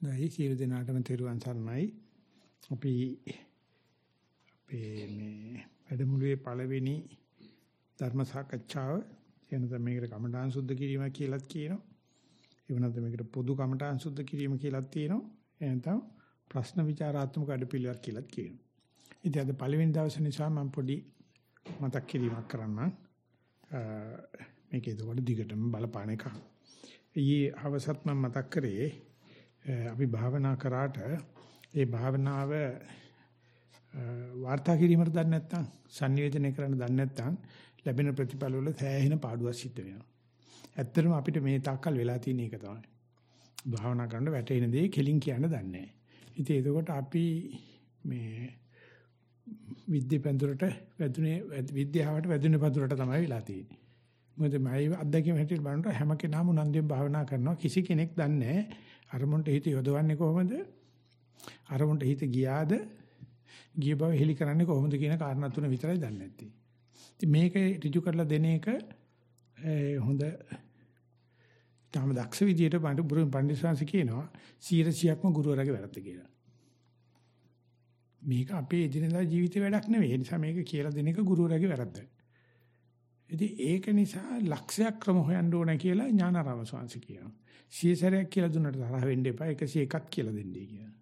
දැයි සියලු දෙනාටම තෙරුවන් සරණයි. අපි අපේ මේ වැඩමුළුවේ පළවෙනි ධර්ම සාකච්ඡාව එනද මේකට කමඨාන් සුද්ධ කිරීම කියලාත් කියනවා. ඒ වෙනත් මේකට පොදු කමඨාන් සුද්ධ කිරීම කියලාත් තියෙනවා. එහෙනම් ප්‍රශ්න විචාරාත්මක අඩපිළිවෙලක් කියලාත් කියනවා. ඉතින් අද පළවෙනි දවසේ නිසා මම පොඩි මතක් කිරීමක් කරන්නම්. මේක ඒකවල දිගටම බලපාන එකක්. ඊයේ හවසත් මම මතක් කරේ අපි භාවනා කරාට ඒ භාවනාව වාර්තා කිරීමට දන්නේ නැත්නම් sannivedana කරන්න දන්නේ නැත්නම් ලැබෙන ප්‍රතිඵල වල සෑහෙන පාඩුවක් සිද්ධ වෙනවා. ඇත්තටම අපිට මේ තාක්කල් වෙලා තියෙන එක තමයි. භාවනා කරනකොට වැටෙන දේ කෙලින් කියන්න දන්නේ නැහැ. ඉතින් එතකොට අපි මේ විද්‍ය පඳුරට වැදුනේ විද්‍යාවට වැදුනේ පඳුරට තමයි වෙලා තියෙන්නේ. මොකද මම අත්දැකීම් හැටියට බලනකොට හැම කෙනාම උනන්දුවෙන් භාවනා කරනවා කිසි කෙනෙක් දන්නේ නැහැ අරමුණට හිත යොදවන්නේ කොහොමද? අරමුණට හිත ගියාද? ගිය බව හෙලි කරන්නේ කොහොමද කියන කාරණා තුන විතරයි දන්නේ නැත්තේ. ඉතින් මේක ඍජු කරලා දෙන එක හොඳ තාම දක්ෂ විදියට බඳු බුරුන් පඬිස්සංශ කියනවා 100%ක්ම ගුරුවරගේ වැරද්ද කියලා. මේක අපේ එදිනෙදා ජීවිතේ වැඩක් නෙවෙයි. ඒ නිසා මේක කියලා දෙන එක ගුරුවරගේ වැරද්ද. ඉතින් ඒක නිසා ලක්ෂයක් ක්‍රම හොයන්න ඕන කියලා ඥානාරාම ස්වාමීන් කියනවා. සියසරයක් කියලා දුන්නට තරහ වෙන්න එපා 101ක් කියලා දෙන්නයි කියලා.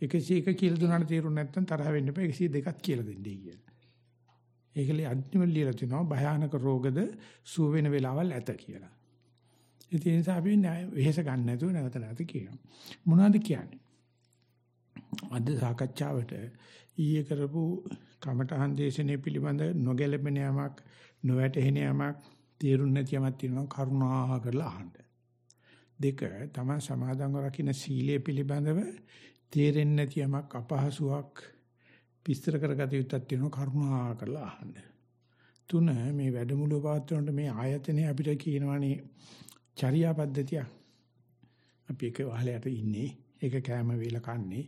101 කියලා දුන්නාට තේරුන්නේ නැත්නම් තරහ වෙන්න එපා 102ක් කියලා දෙන්නයි කියලා. ඒකලේ අන්තිම ලියලා තිනවා භයානක රෝගද සුව වෙන වෙලාවල් ඇත කියලා. ඉතින් ඒ නිසා අපි වෙහෙස ගන්න නැතුව නැවත නැවත කියනවා. මොනවද කියන්නේ? අද සාකච්ඡාවට ඊයේ කරපු කමඨහන් දේශනේ පිළිබඳ නොගැලපෙන යමක් නොවැටහෙන යමක් තේරුම් නැති යමක් තියෙනවා කරුණා කරලා අහන්න. දෙක තමයි සමාදන්ව රකින්න සීලය පිළිබඳව තේරෙන්නේ නැති යමක් අපහසුාවක් විස්තර කරගත යුත්තක් තියෙනවා කරුණා කරලා අහන්න. තුන මේ වැඩමුළුව පාත්‍රොන්ට මේ ආයතනය අපිට කියනවානේ චර්යා පද්ධතිය. අපි එක වහලයට ඉන්නේ. ඒක කැම වේල කන්නේ.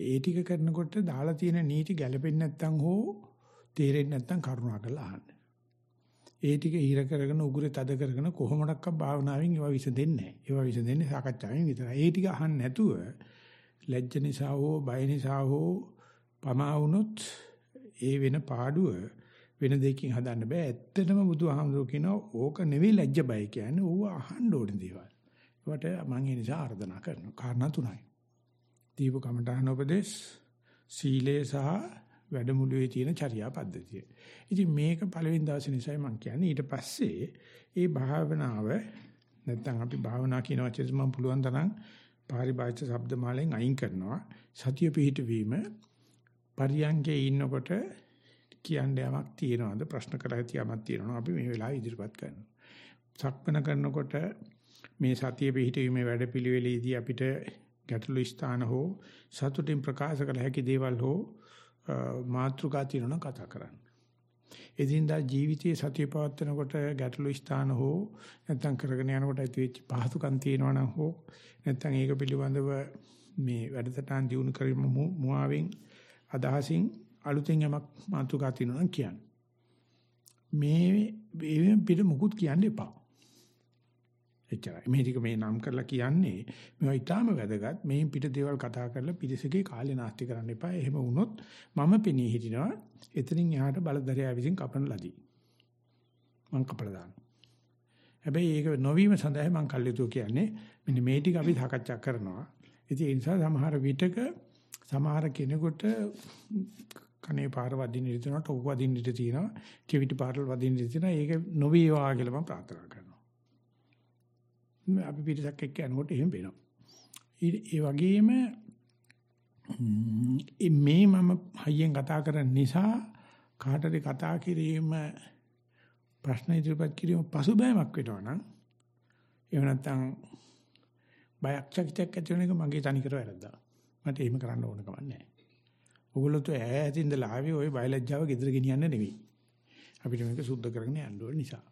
ඒ ටික කරනකොට දාලා තියෙන නීති ගැලපෙන්නේ නැත්නම් හෝ තේරෙන්නේ නැත්නම් කරුණා කරලා අහන්න. ඒ ටික හිර කරගෙන උගුරේ තද කරගෙන කොහොමඩක්ක භාවනාවෙන් ඒවා විසඳෙන්නේ නැහැ. ඒවා විසඳෙන්නේ සාකච්ඡාවෙන් විතරයි. ඒ ටික අහන්න නැතුව ලැජ්ජ නිසා හෝ බය නිසා හෝ පමා වුණොත් ඒ වෙන පාඩුව වෙන දෙයකින් හදන්න බෑ. ඇත්තටම බුදුහාමුදුරුවෝ කියනවා ඕක නෙවෙයි ලැජ්ජ බය කියන්නේ. ඕව අහන්න ඕනේ දේවල්. ඒවට මම ඒ නිසා ආර්දනා කරනවා. කාරණා තුනයි. දීප කමඨාන උපදේශ සීලය සහ වැඩමුළුවේ තියෙන චර්යා පද්ධතිය. ඉතින් මේක පළවෙනි දවසේ නිසායි මම කියන්නේ ඊට පස්සේ ඒ භාවනාව නැත්තම් අපි භාවනා කියන වචනේ මම පුළුවන් තරම් පාරිභාෂික શબ્ද මාලෙන් අයින් කරනවා. සතිය පිහිටවීම පරියංගේ ඉන්නකොට කියන්න යමක් තියෙනවද ප්‍රශ්න කර ඇති යමක් තියෙනවා අපි මේ වෙලාවේ ඉදිරිපත් කරනවා. සක්මන කරනකොට මේ සතිය පිහිටීමේ වැඩපිළිවෙලේදී අපිට ගැටළු ස්ථාන හෝ සතුටින් ප්‍රකාශ කළ හැකි දේවල් හෝ මාත්‍රිකා තියෙනවා කතා කරන්න. එදින්දා ජීවිතයේ සතිය පවත්වනකොට ගැටළු ස්ථාන හෝ නැත්නම් කරගෙන යනකොට ඇතිවෙච්ච පහසුකම් තියෙනවා නම් හෝ නැත්නම් ඒක පිළිබඳව මේ වැඩසටහන් දිනු කිරීම මුවාවෙන් අදහසින් අලුතෙන් යමක් මාතෘකා තියෙනවා නම් කියන්න. මේ මේ පිට මුකුත් කියන්න එපා. එච්චරයි. මේ ටික මේ නම් කරලා කියන්නේ මේවා ඊටාම වැදගත්. මේ පිට දේවල් කතා කරලා පිරිසගේ කාලේ නාස්ති කරන්න එපා. එහෙම වුණොත් මම පෙනී හිටිනවා. එතනින් එහාට බලදරයා විසින් කපන ලදී. මං කපලා දානවා. හැබැයි ඒක නොවීම සඳහා මං කල්යුතු කියන්නේ මෙන්න මේ ටික අපි සාකච්ඡා කරනවා. ඉතින් ඒ නිසා සමහර විටක සමහර කෙනෙකුට කනේ පාර වදින්න ඉඳ තියෙනවා, ටොක් වදින්න ඉඳ තියෙනවා, කෙවිටි පාරවල් වදින්න ඉඳ තියෙනවා. ඒක නොවේවා කියලා මම ප්‍රාර්ථනා කරනවා. අපි පිටසක් එක්ක යනකොට එහෙම වෙනවා. ඒ වගේම මේ මම හයියෙන් කතා කරන නිසා කාටද කතා කිරීම ප්‍රශ්න ඉදිරිපත් කිරීම පසුබෑමක් වෙනවා නම් එහෙම නැත්නම් බයක් චකිතයක් ඇති වෙන එක මගේ තනිකර වැරද්දා. මට එහෙම කරන්න ඕන කමක් නැහැ. ඔයගොල්ලෝ તો ඈතින්දලා ආවේ ওই බයලජ්ජාව ගෙදර ගෙනියන්න නෙවෙයි. අපිට මේක සුද්ධ කරගෙන යන්න ඕන නිසා.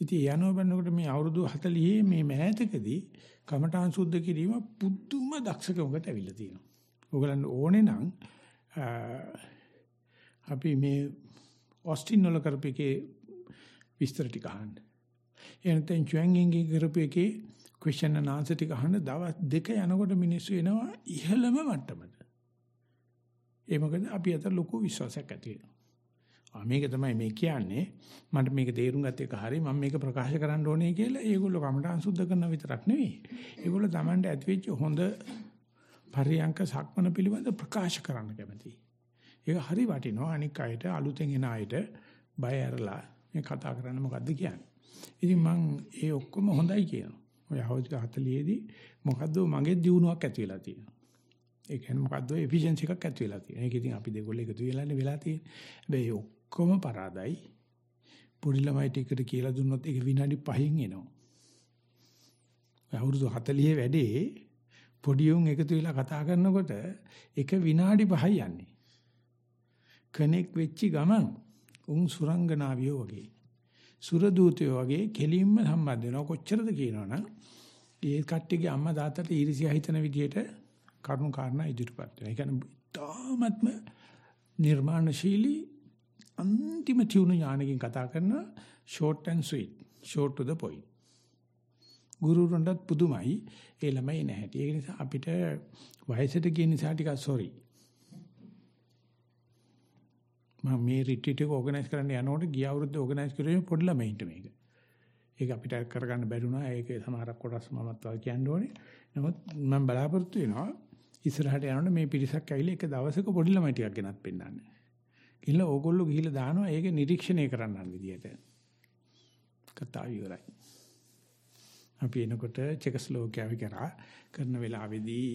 ඉතින් යනවා බලනකොට මේ අවුරුදු 40 මේ මෑතකදී කමඨාන් සුද්ධ කිරීම පුදුම දක්ෂකමකට ඇවිල්ලා තියෙනවා. ඕගලන් ඕනේ නම් අපි මේ ඔස්ටින් වල කරපේකේ විස්තර ටික අහන්න. එනතෙන් චුවෙන්ගින්ගේ කරපේකේ question and answer ටික අහන දවස් දෙක යනකොට මිනිස්සු එනවා ඉහළම මට්ටමට. ඒ මොකද අපි අතර ලොකු විශ්වාසයක් ඇති වෙනවා. මේක තමයි මේ කියන්නේ මට මේක තේරුම් ගත්ත එක හරි මම මේක ප්‍රකාශ කරන්න ඕනේ කියලා ඒගොල්ලෝ කමටහන් සුද්ධ කරන විතරක් නෙවෙයි. ඒගොල්ලෝ Tamanට ඇතිවෙච්ච හොඳ පරියංක සක්මන පිළිබඳ ප්‍රකාශ කරන්න කැමතියි. ඒක හරි වටිනවා අනික් අයට අලුතෙන් එන අයට බය ඇරලා මේ කතා කරන්න මොකද්ද කියන්නේ. ඉතින් මම ඒ ඔක්කොම හොඳයි කියනවා. ඔය අවුරුදු 40 දී මොකද්ද මගේ දියුණුවක් ඇති වෙලා තියෙනවා. ඒ කියන්නේ මොකද්ද එෆිෂියන්සි එකක් ඇති වෙලා තියෙනවා. ඒක ඉතින් අපි දෙකොල්ල එකතු වෙලානේ වෙලා තියෙන්නේ. හැබැයි ඔක්කොම පරාදයි. පොඩි ළමයි ටිකට කියලා දුන්නොත් ඒක විනාඩි 5න් එනවා. අවුරුදු 40 වැඩේ පොඩි උන් එකතු වෙලා කතා කරනකොට එක විනාඩි 5යි යන්නේ. කනෙක් වෙච්චි ගමන් උන් සුරංගනාවියෝ වගේ. සුර දූතයෝ වගේ කෙලින්ම සම්බන්ධ වෙනවා කොච්චරද කියනවනම් ඒ කට්ටියගේ අම්මා තාත්තට ඊර්ෂ්‍යා හිතන විදියට කරුණු කාරණා ඉදිරිපත් වෙනවා. ඒ කියන්නේ තාමත්ම නිර්මාණශීලී අන්තිම තියුණු ඥානකින් කතා කරන short and sweet, short to the point. ගුරුවරුන්ටත් පුදුමයි ඒ ළමයි නැහැටි. ඒ නිසා අපිට වයසට ගිය නිසා ටිකක් sorry. මම මේ රිට්‍රීට් එක ඕගනයිස් කරන්න යනකොට ගිය අවුරුද්දේ ඕගනයිස් කරේ පොඩි ළමයින්ට මේක. ඒක අපිට කරගන්න බැරි වුණා. ඒකේ සමහරක් කොටස් මමත් වා කියන්න ඕනේ. නමුත් මම බලාපොරොත්තු වෙනවා ඉස්සරහට යනකොට මේ පිරිසක් ඇවිල්ලා එක දවසක පොඩි ළමයි ටිකක් ගෙනත් පෙන්නන්නේ. ගිහලා ඕගොල්ලෝ ගිහිල්ලා දානවා. ඒක නිරීක්ෂණය කරන්න විදියට. කතාව ඉවරයි. අපි එනකොට චෙකස්ලෝකියාවේ කරා. කරන වෙලාවේදී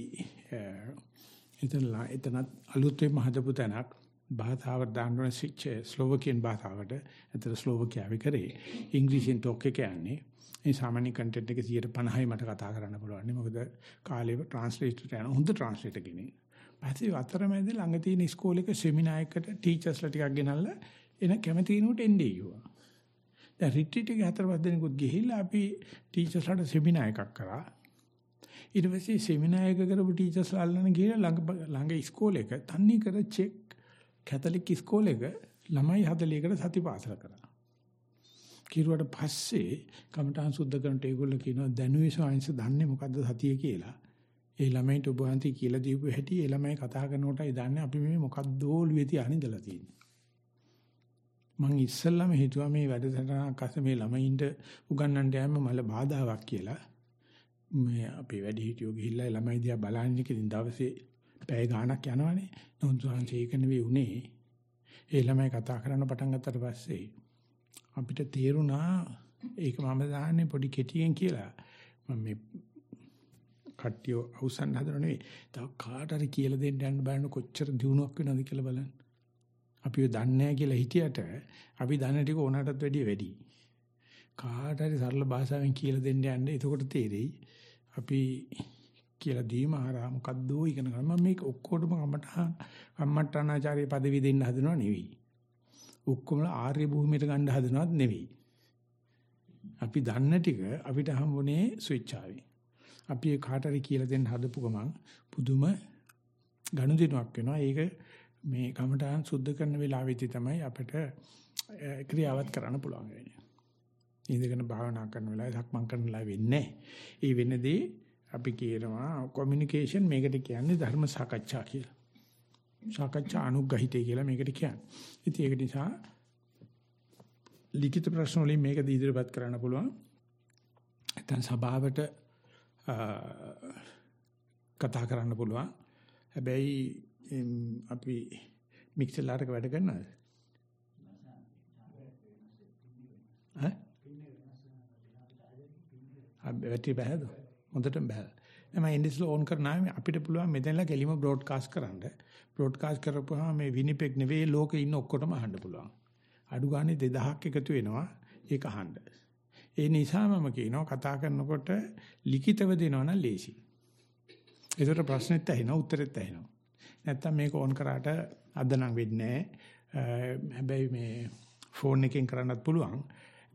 එතන එතනත් අලුතෙන් හදපු තැනක් භාෂාවට දාන්න ඕන ස්විච් ස්ලෝවකියන් භාෂාවට. අතර ස්ලෝවකියාවේ කරේ. ඉංග්‍රීසියෙන් ටොක් එක යන්නේ. මේ සාමාන්‍ය කන්ටෙන්ට් එක 150යි මට කතා කරන්න පුළුවන්. මොකද කාලේ ට්‍රාන්ස්ලේටර් යන හොඳ ට්‍රාන්ස්ලේටර් කෙනෙක්. පස්සේ අතරමැද ළඟ තියෙන ඉස්කෝලේක සෙමිනාර් එකකට ටීචර්ස්ලා ටිකක් ගෙනල්ලා එන කැමති කෙනෙකුට එන්නේ කිව්වා දැන් රිට්‍රීට් එකේ හතර පහ දෙනෙකුත් ගිහිල්ලා අපි ටීචර්ස්ලාට සෙමිනාර් එකක් කරා ඊට පස්සේ සෙමිනාර් එක කරපු ටීචර්ස්ලා අල්ලන ගිහලා ළඟ ළඟ ඉස්කෝලේක තන්නේ කර චෙක් කැතලික් ඉස්කෝලේක ළමයි 40කට සතිපාසල කරා. කිරුවට පස්සේ කමඨාන් සුද්ධ කරනට ඒගොල්ලෝ කියනවා දැනුවේ සාංශ දන්නේ මොකද්ද සතිය කියලා. ඒ ළමයිට ඔබ වහන්සේ කියලා දීපු හැටි ඒ ළමයි කතා කරනකොටයි දන්නේ අපි මේ මොකද්ද ඔළුවේ තියාගෙන ඉඳලා තියෙන්නේ. මං ඉස්සල්ලාම හිතුවා මේ වැඩසටහනක් අස්සේ මේ ළමයින්ට උගන්වන්න යෑම මල බාධාවක් කියලා. මේ අපේ වැඩි හිටියෝ ගිහිල්ලා ළමයි දිහා බලන්නේ කිදින් දවසේ පැය ගාණක් යනවනේ. නමුත් වහන්සේ ඒක නෙවෙයි උනේ. ඒ ළමයි කතා කරන්න පටන් ගත්තට පස්සේ අපිට තේරුණා ඒක මම දාන්නේ පොඩි කෙටියෙන් කියලා. මම මේ කට්ටිය අවසන් හදනව නෙවෙයි. තව කාට හරි කියලා දෙන්න යන්න බලන්න කොච්චර දිනුවක් වෙනවද කියලා බලන්න. අපි දන්නේ නැහැ කියලා හිතියට අපි දන්න ටික ඕනටත් වැඩිය වැඩි. කාට හරි සරල භාෂාවෙන් කියලා දෙන්න යන්න එතකොට තේරෙයි අපි කියලා දීම හරහා මොකද්ද ඉගෙන ගන්න මම මේක ඔක්කොටම කමටහන් කම්මට්ටානාචාර්ය পদවි දෙන්න හදනව නෙවෙයි. ඔක්කොම ආර්ය භූමියට ගන්න හදනවත් නෙවෙයි. අපි දන්න ටික අපිට හම්බුනේ ස්විච් ආවේ. අපි ඒ කාට හරි කියලා දෙන්න හදපු ගමන් පුදුම ගනුදෙනුවක් වෙනවා. ඒක මේ කමටහන් සුද්ධ කරන වෙලාවෙදී තමයි අපිට ක්‍රියාවත් කරන්න පුළුවන් වෙන්නේ. ඉඳගෙන භාවනා කරන වෙලාවේ සක්මන් කරන වෙලාවෙ වෙන්නේ. ඒ වෙනදී අපි කියනවා කොමියුනිකේෂන් මේකට කියන්නේ ධර්ම සාකච්ඡා කියලා. සාකච්ඡා අනුග්‍රහිතය කියලා මේකට කියන්නේ. ඉතින් ඒක නිසා ලිඛිත ප්‍රශ්න වලින් මේක ඉදිරිපත් කරන්න පුළුවන්. නැත්නම් සභාවට කතා කරන්න පුළුවන්. හැබැයි අපි මික්සර්ලාරක වැඩ කරනවද? ඈ? බැටරි බහද? හොඳටම බහලා. මම ඉන්ඩිස්ල ඕන් කරනාම අපිට පුළුවන් මෙතනලා කෙලිම බ්‍රෝඩ්කාස්ට් කරන්න. බ්‍රෝඩ්කාස්ට් කරපුවාම මේ විනිපෙක් නෙවෙයි ලෝකේ ඉන්න ඔක්කොටම අහන්න පුළුවන්. අඩු ගානේ 2000ක් එකතු වෙනවා ඒක අහන්න. ඒ නිසා මම කියනවා කතා කරනකොට ලිඛිතව දෙනවනම් ලේසි. ඒකට ප්‍රශ්නෙත් ඇහෙනවා උත්තරෙත් ඇහෙනවා. නැත්තම් මේක ඕන් කරාට අද නම් වෙන්නේ හැබැයි මේ ෆෝන් එකෙන් කරන්නත් පුළුවන්.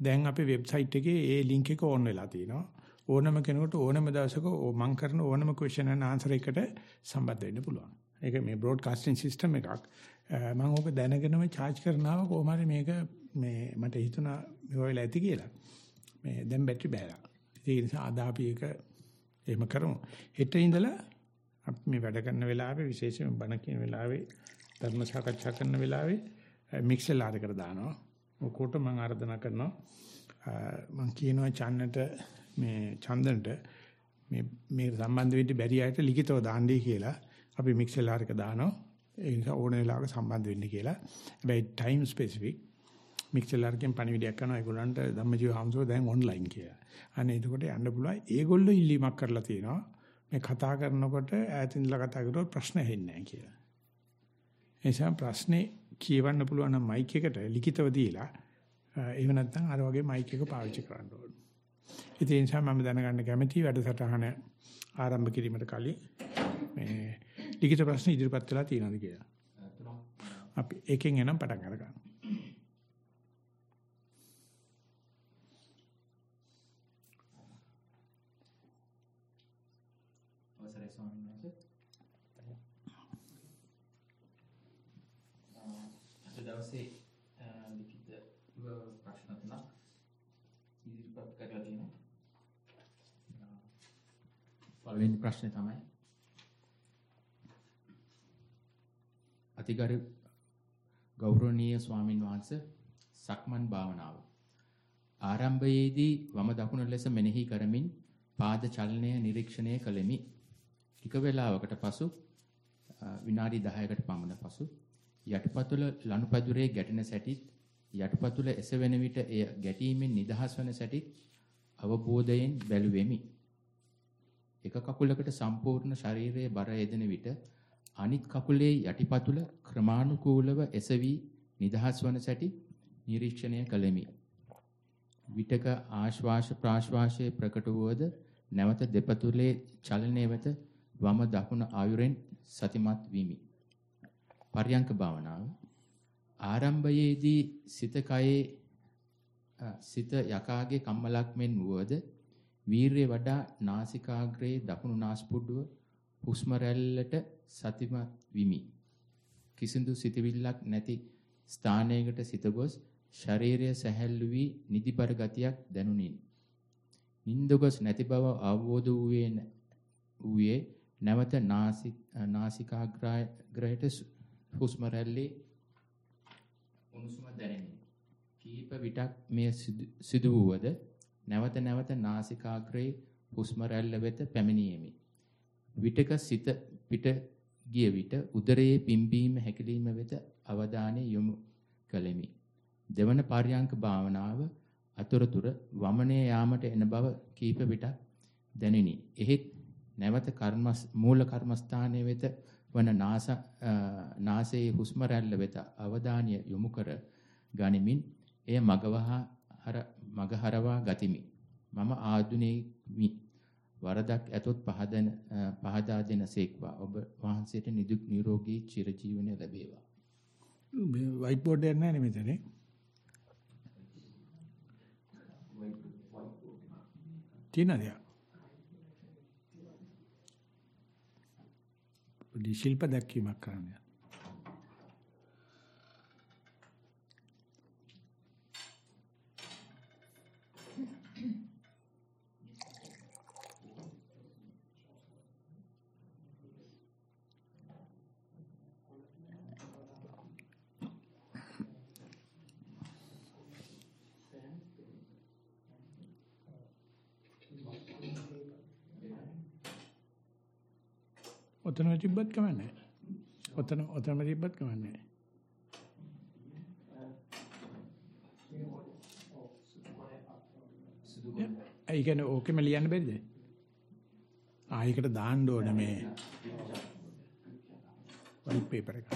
දැන් අපේ වෙබ්සයිට් එකේ ඒ ලින්ක් එක ඕන් වෙලා තියෙනවා. ඕනම කෙනෙකුට ඕනම දවසක මම කරන ඕනම question and answer එකට සම්බන්ධ වෙන්න පුළුවන්. ඒක මේ broadcasting system එකක්. මම ඕක දැනගෙනම charge කරනවා කොහොම හරි මේක මේ මට හිතුණා මේ වෙලාව ඇති කියලා. මේ දැන් බැටරි බෑලා. ඒ නිසා අද අපි ඒක එහෙම කරමු. හෙට ඉඳලා අපි මේ වැඩ කරන වෙලාවේ විශේෂයෙන් බණ කියන වෙලාවේ ධර්ම සාකච්ඡා කරන වෙලාවේ මික්සර් ආරකට දානවා. ඔකට මම ආරාධනා කරනවා මම කියනවා චන්නට මේ චන්දනට මේ මේ සම්බන්ධ වෙන්න බැරි අයට ලිඛිතව දාන්නයි කියලා අපි මික්සර් ආරක දානවා. ඒ නිසා ඕන වෙලාවක සම්බන්ධ වෙන්න කියලා. හැබැයි ටයිම් ස්පෙસિෆික් මික්සර් ආරකෙන් පණිවිඩයක් කරනවා ඒගොල්ලන්ට ධම්මජීව හම්සෝ දැන් ඔන්ලයින් කියලා. අනේ එතකොට යන්න පුළුවන්. ඒගොල්ලෝ ඉල්ලීමක් කරලා තියෙනවා. මේ කතා කරනකොට ඈතින් ඉඳලා කතා කරුවොත් ප්‍රශ්න ඇහෙන්නේ නැහැ කියලා. එනිසා ප්‍රශ්නේ කියවන්න පුළුවන් නම් මයික් එකට ලිඛිතව දීලා එහෙම නැත්නම් අර වගේ මයික් එක පාවිච්චි කරන්න ඕනේ. ඒ නිසා මම දැනගන්න කැමතියි වැඩසටහන ආරම්භ කිරීමට කලින් මේ ලිඛිත ප්‍රශ්න ඉදිරිපත් වෙලා තියෙනවද කියලා. අපි එකෙන් එනම් පටන් අරගන්න. අවසරයි ස්වාමීන් වහන්සේ. අද දවසේ ලිඛිත ප්‍රශ්න තුනක් ඉදිරිපත් කරලා තියෙනවා. පළවෙනි ප්‍රශ්නේ තමයි අතිගරු ගෞරවනීය ස්වාමින් වහන්සේ සක්මන් භාවනාව ආරම්භයේදී වම දකුණ ලෙස මෙනෙහි කරමින් පාද චලනය නිරීක්ෂණය කළෙමි. ටික වේලාවකට පසු විනාඩි 10කට පමණ පසු යටිපතුල ලනුපැදුරේ ගැටෙන සැටිත් යටිපතුල එසවෙන විට එය ගැටීමෙන් නිදහස් වන සැටිත් අවබෝධයෙන් බැලුවෙමි. එක කකුලකට සම්පූර්ණ ශරීරයේ බර යෙදෙන විට අනිත් කකුලේ යටිපතුල ක්‍රමානුකූලව එසවි නිදහස් වන සැටි නිරීක්ෂණය කළෙමි. විටක ආශ්වාස ප්‍රාශ්වාසයේ ප්‍රකට වුවද නැවත දෙපතුලේ චලනය වෙත වම දකුණ ආයුරෙන් සතිමත් වීමි. පර්යංක භාවනාව ආරම්භයේදී සිත කයේ සිත යකාගේ කම්මලක් මෙන් වුවද වීරිය වඩා නාසිකාග්‍රයේ දකුණු නාස්පුඩුව හුස්ම රැල්ලට සතිමත් විමි. කිසිදු සිතවිල්ලක් නැති ස්ථානයකට සිත ගොස් ශරීරය සැහැල්ලු වී නිදිබර ගතියක් දැනුනි. නින්දගොස් නැති බව අවබෝධ වූයේ වූයේ නැවත නාසික නාසිකාග්‍රයට හුස්ම රැල්ලේ උණුසුම දැනෙමි. කීප විටක් මෙය සිදු වූවද නැවත නැවත නාසිකාග්‍රයේ හුස්ම රැල්ල වෙත පැමිණීමේ විටක සිත පිට ගිය විට උදරයේ පිම්බීම හැකිලිම වෙත අවධානය යොමු කළෙමි. දෙවන පාර්යාංක භාවනාව අතුරුතුර වමනේ යාමට එන බව කීප විටක් දැනිනි. එහෙත් නැවත කර්මස් මූල කර්මස්ථානයේ වෙත වන නාස නාසයේ හුස්ම රැල්ල වෙත අවධානය යොමු කර ගනිමින් එය මගවහා හර මගහරවා ගතිමි. මම ආදුනේමි. වරදක් ඇතොත් පහදන පහදා දෙනසේක්වා. ඔබ වහන්සේට නිදුක් නිරෝගී චිරජීවනය ලැබේවා. වයිට් බෝඩ් එකක් නැහැ නේ මෙතන. තියෙනවද? පොඩි ශිල්ප දැක්වීමක් කරන්න. ඔතන තිබ්බත් කමන්නේ. ඔතන ඔතන තිබ්බත් කමන්නේ. ඒ කියන්නේ ඕකෙම ලියන්න බැරිද? ආ ඒකට දාන්න ඕනේ මේ වයිට් පේපර් එක.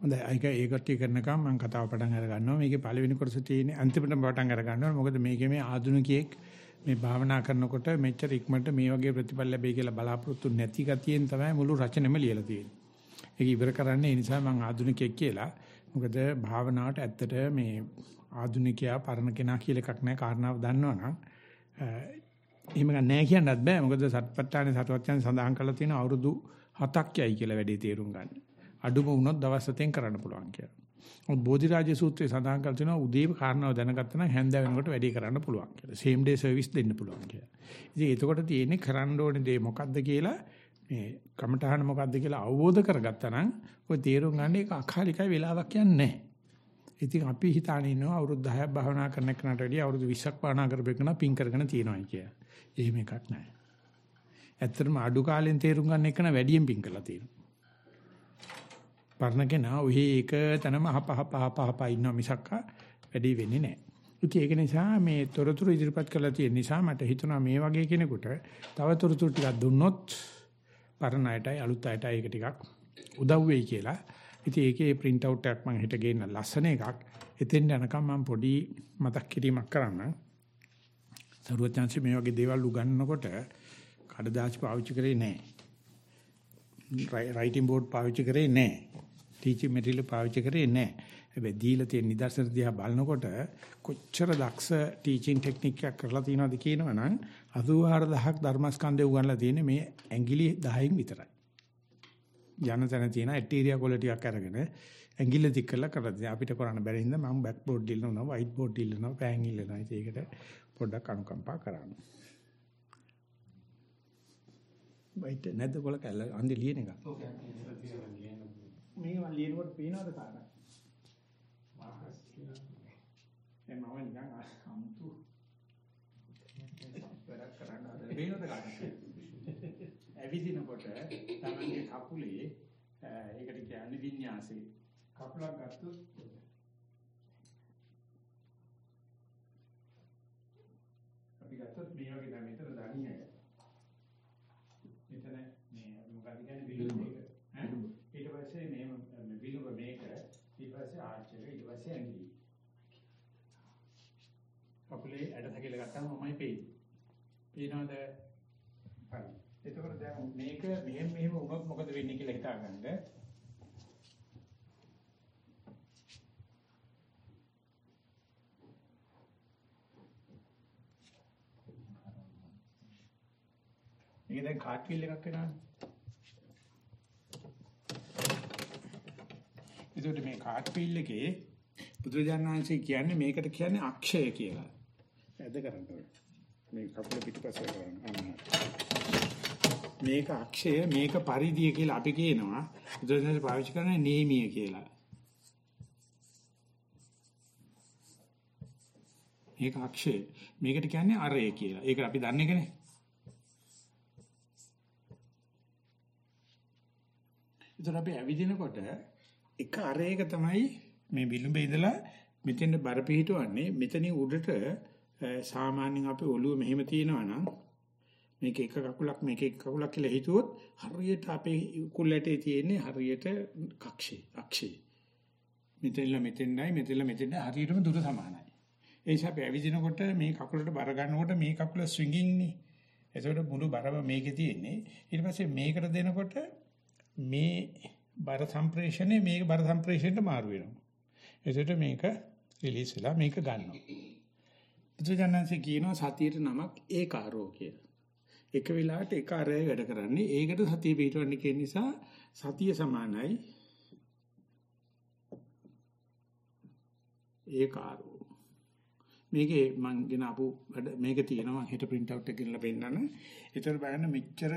හොඳයි ඒක ඒකට කරනකම් මම කතාව පටන් අර ගන්නවා. මේකේ පළවෙනි කොටස තියෙන්නේ අන්තිමටම පටන් අර ගන්නවා. මොකද මේකේ මේ ආධුනිකයෙක් මේ භාවනා කරනකොට මෙච්චර ඉක්මනට මේ වගේ ප්‍රතිඵල ලැබෙයි කියලා බලාපොරොත්තු නැති ගතියෙන් තමයි මුළු රචනෙම ලියලා තියෙන්නේ. ඒක ඉවර කරන්නේ ඒ නිසා මම ආධුනිකයෙක් කියලා. මොකද භාවනාවට ඇත්තට මේ ආධුනිකයා පරණ කෙනා කියලා එකක් නැහැ කාරණාව දන්නවනම් එහෙම නැහැ කියන්නත් බෑ. මොකද සත්පට්ඨානේ සතුටයන් සඳහන් කරලා තියෙන අවුරුදු 7ක් යයි කියලා වැඩේ තේරුම් ගන්න. අඩුම වුණොත් දවස් 7ෙන් කරන්න පුළුවන් කියලා. බෝධිරාජ සූත්‍රයේ සඳහන් කර තියෙනවා උදේ කාරණාව දැනගත්තා නම් හැන්ද වෙනකොට වැඩි කරන්න පුළුවන් කියලා. same day service දෙන්න පුළුවන් කියලා. ඉතින් එතකොට තියෙන්නේ කරන්න ඕනේ දේ මොකද්ද කියලා මේ කමඨහන මොකද්ද කියලා අවබෝධ කරගත්තා නම් ඔය තේරුම් ගන්න එක අකාලිකයි වෙලාවක් යන්නේ නැහැ. ඉතින් අපි හිතාන ඉන්නවා අවුරුදු 10ක් භාවනා කරන කෙනාට වැඩිය අවුරුදු 20ක් භාවනා කරපෙන්න පින් කරගෙන තියෙනවා කියලා. එහෙම එකක් නැහැ. ඇත්තටම අඩු කාලෙන් තේරුම් ගන්න එක න වැඩියෙන් පින් කරලා තියෙනවා. පරණ කෙනා ඔහි එක තැනම හප හප හප හප ඉන්නවා මිසක් වැඩි වෙන්නේ නැහැ. ඉතින් ඒක නිසා මේ තොරතුරු ඉදිරිපත් කරලා තියෙන නිසා මට හිතුණා මේ වගේ කෙනෙකුට තව තොරතුරු ටිකක් දුන්නොත් පරණ අයටයි අලුත් අයටයි ඒක ටිකක් උදව් වෙයි කියලා. ඉතින් ඒකේ print out එකක් මම හිට ගේන්න ලස්සන එකක්. එතෙන් යනකම් මම පොඩි මතක් කිරීමක් කරන්න. සරුවචාන්සි මේ වගේ දේවල් උගන්වනකොට කඩදාසි පාවිච්චි කරේ නැහැ. රයිටින් බෝඩ් පාවිච්චි කරේ නැහැ. ටීචින් මැටීරියල් පාවිච්චි කරේ නැහැ. හැබැයි දීලා තියෙන නිදර්ශන දිහා බලනකොට කොච්චර දක්ෂ ටීචින් ටෙක්නික් එකක් කරලා තියෙනවද කියනවනම් 84000ක් ධර්මස්කන්ධය උගන්ලා තියෙන්නේ මේ ඇඟිලි 10න් විතරයි. යන තැන තියෙන ඇටීරියා කොළ ටිකක් අරගෙන ඇඟිල්ල දික් කරලා කරලා තියෙනවා. අපිට කරන්න බැරි හින්දා මම බෑක් බෝඩ් දිල්ලනවා, වයිට් බෝඩ් දිල්ලනවා, පෑන් ඉල්ලනවා. ඒකට පොඩ්ඩක් අනුකම්පා කරන්න. වයිට් නැද්ද කොළ කැල්ල අන්දි ලියන එක. ඔව් මේක මම ලියනකොට පේනවද කාටද? මාකස් කියලා. ඒ මම නිකන් අමුතු වැඩක් කරන්න හදලා පේනවද කාටද? ඇවිදිනකොට තමන්ගේ කකුලේ ඒකට කියන්නේ විඤ්ඤාසය. කකුලක් ගත්තොත් අපි ගත්තොත් මේ වගේ දැන් මෙතන දණියක. මෙතන මේ මොකක්ද කියන්නේ විලුඹ එක. ඊට පස්සේ මේ විලුඹ මේක ඊට පස්සේ ආචර ඊට පස්සේ ඇඟිලි. කකුලේ ඇටසැකිල්ල ගත්තාම මමයි පේන්නේ. පේනවද? හරි. එතකොට දැන් මේක මෙහෙම මෙහෙම වුණොත් මොකද වෙන්නේ කියලා හිතාගන්න. මේක දැන් කාට් වීල් එකක් වෙනවානේ. ඒකට මේ කාට් වීල් එකේ බුදුරජාණන් වහන්සේ කියන්නේ මේකට කියන්නේ අක්ෂය කියලා. ඇද කරන්න ඕනේ. මේ කකුල පිටිපස්ස කරන්න. මේක අක්ෂය මේක පරිධිය කියලා අපි කියනවා. බුදුරජාණන් පාවිච්චි කරන්නේ නේමිය කියලා. මේක අක්ෂය. මේකට කියන්නේ අරය කියලා. ඒක අපි දන්නේ කනේ. ඒතර අපි ඇවිදිනකොට එක අරයක තමයි මේ විලුඹේ ඉඳලා මෙතෙන් බර පිහිටවන්නේ මෙතනින් උඩට සාමාන්‍යයෙන් අපි ඔළුව මෙහෙම තියනවා නම් මේක එක කකුලක් මේක එක කකුලක් කියලා හිතුවොත් හරියට අපේ කුල්ලටේ තියෙන්නේ හරියට කක්ෂේ අක්ෂේ මෙතෙන්ලා මෙතෙන්යි මෙතෙන්ලා මෙතෙන්යි හරියටම දුර සමානයි ඒ නිසා අපි ඇවිදිනකොට මේ කකුලට බර ගන්නකොට මේ කකුල ස්විංගින් නේ එතකොට මුළු බරම මේකේ තියෙන්නේ ඊට පස්සේ මේකට දෙනකොට මේ බර සම්ප්‍රේෂණය මේක බර සම්ප්‍රේෂණයට මාරු වෙනවා. එතකොට මේක රිලීස් වෙලා මේක ගන්නවා. බුදුජානන්සේ කියනවා සතියට නමක් ඒකාරෝ කියලා. එක වෙලාවට එක අරය වැඩ කරන්නේ. ඒකට සතිය පිටවන්නේ කියන නිසා සතිය සමානයි ඒකාරෝ. මේකේ මං ගෙන අපු මේක තියෙනවා හෙට print out එක ගෙනලා පෙන්නන්න. ඒතර බලන්න මෙච්චර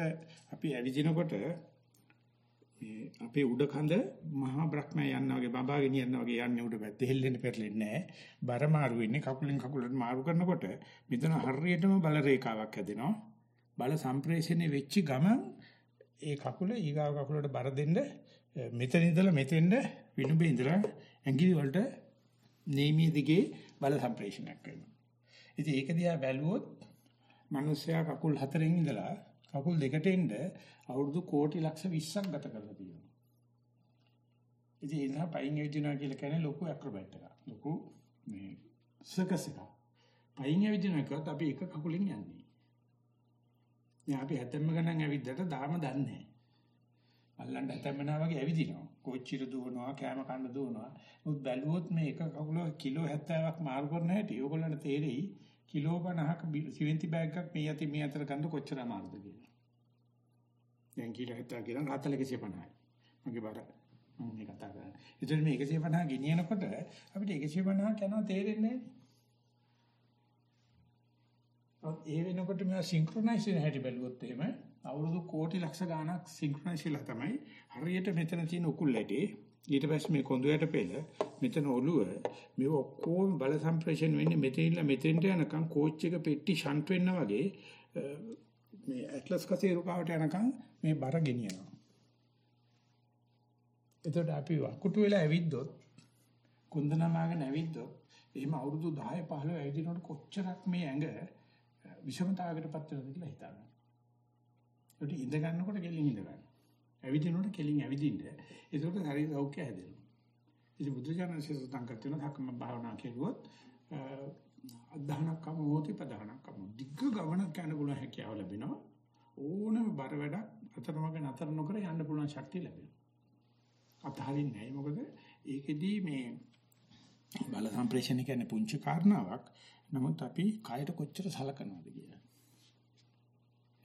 අපි ඇවිදිනකොට මේ අපේ උඩ කඳ මහා බ්‍රහ්මයා යනවා වගේ බබා ගෙනියනවා වගේ යන්නේ උඩ පැත්තේ හෙල්ලෙන්න පෙරලෙන්නේ නැහැ. බර මාරු වෙන්නේ කකුලෙන් කකුලට මාරු කරනකොට මෙතන හරියටම බල රේඛාවක් හැදෙනවා. බල සම්ප්‍රේෂණය වෙච්ච ගමන් ඒ කකුල ඊගාව කකුලට බර දෙන්න මෙතන ඉඳලා මෙතෙන්ද විනුබේ ඉඳලා ඇඟිලි වලට නේමිය දිගේ බල සම්ප්‍රේෂණයක් වෙනවා. ඉතින් ඒක දිහා බැලුවොත් මිනිස්සයා කකුල් හතරෙන් ඉඳලා කකුල් දෙකට එන්න අවුරුදු කෝටි ලක්ෂ 20ක් ගත කරලා තියෙනවා. ඉතින් ඒ නිසා පයින් ඇවිදිනවා කියලා කියන්නේ ලොකු ඇක්‍රොබැට් එකක්. ලොකු මේ සර්කස් එකක්. පයින් ඇවිදිනවා කියත් අපි එක කකුලෙන් යන්නේ. දැන් අපි හැතැම්ම ගණන් ඇවිද්දට දාම දන්නේ නැහැ. අල්ලන්න හැතැම්මනා වගේ ඇවිදිනවා. කොච්චිර දුවනවා, කෑම කන්න දුවනවා. මුත් බැලුවොත් මේ එක කකුල කිලෝ 70ක් මාරු කරන හැටි ඕගොල්ලන්ට තේරෙයි කිලෝ 50ක සිවෙන්ති බෑග් එකක් මේ යති මේ අතර ගන්න කොච්චර අමාරුද කියලා. දැන් කිලෝ 70 කියලා 40 150යි. මගේ බර මම මේ කතා කරන්නේ. ඒතර මේ 150 ගෙනියනකොට අපිට 150 යනවා තේරෙන්නේ නැහැ. ඒ වෙනකොට මේවා සින්ක්‍රොනයිස් වෙන හැටි බැලුවොත් එහෙම අවුරුදු කෝටි ලක්ෂ ගාණක් සින්ක්‍රොනයිස් වෙලා තමයි හරියට මෙතන තියෙන උකුල් ඇටේ ඊට පස්සේ මේ කොඳුයට පෙළ මෙතන ඔළුව මේ ඔක්කොම බල සම්ප්‍රේෂණ වෙන්නේ මෙතනින්ලා මෙතෙන්ට යනකම් කෝච් එක පෙට්ටි ෂන්ට් වෙන්න වගේ මේ ඇට්ලස් කසේ රුකාවට යනකම් මේ බර ගෙනියනවා. එතකොට අපි වකුටු වෙලා ඇවිද්දොත් කුන්දනමාගෙන ඇවිද්දොත් එහෙම අවුරුදු 10 15 ඇවිදිනකොට කොච්චරක් මේ ඇඟ විෂමතාවයකටපත් වෙනවද කියලා හිතන්න. ඒකට ඉඳ ගන්නකොට කෙලින් ඉඳ ගන්න. ඇවිදිනකොට කෙලින් ඇවිදින්න. ඒකට ශරීර සෞඛ්‍ය හැදෙනවා. ඉතින් බුදුජානක සසුතං කරන ධක්ම භාවනා කෙරුවොත් අධධානක්කම හෝති පදහනක්කම දිග්ග ගමනක් යන පුළුවන් හැකියාව ලැබෙනවා. ඕනම බර වැඩක් අතරමඟ නතර නොකර යන්න පුළුවන් ශක්තිය ලැබෙනවා. අතහරින්නේ නැහැ. මොකද ඒකෙදී මේ බල සම්ප්‍රේෂණ කියන්නේ පුංචි කාරණාවක්. නමුත් අපි කයට කොච්චර සලකනවද කියලා.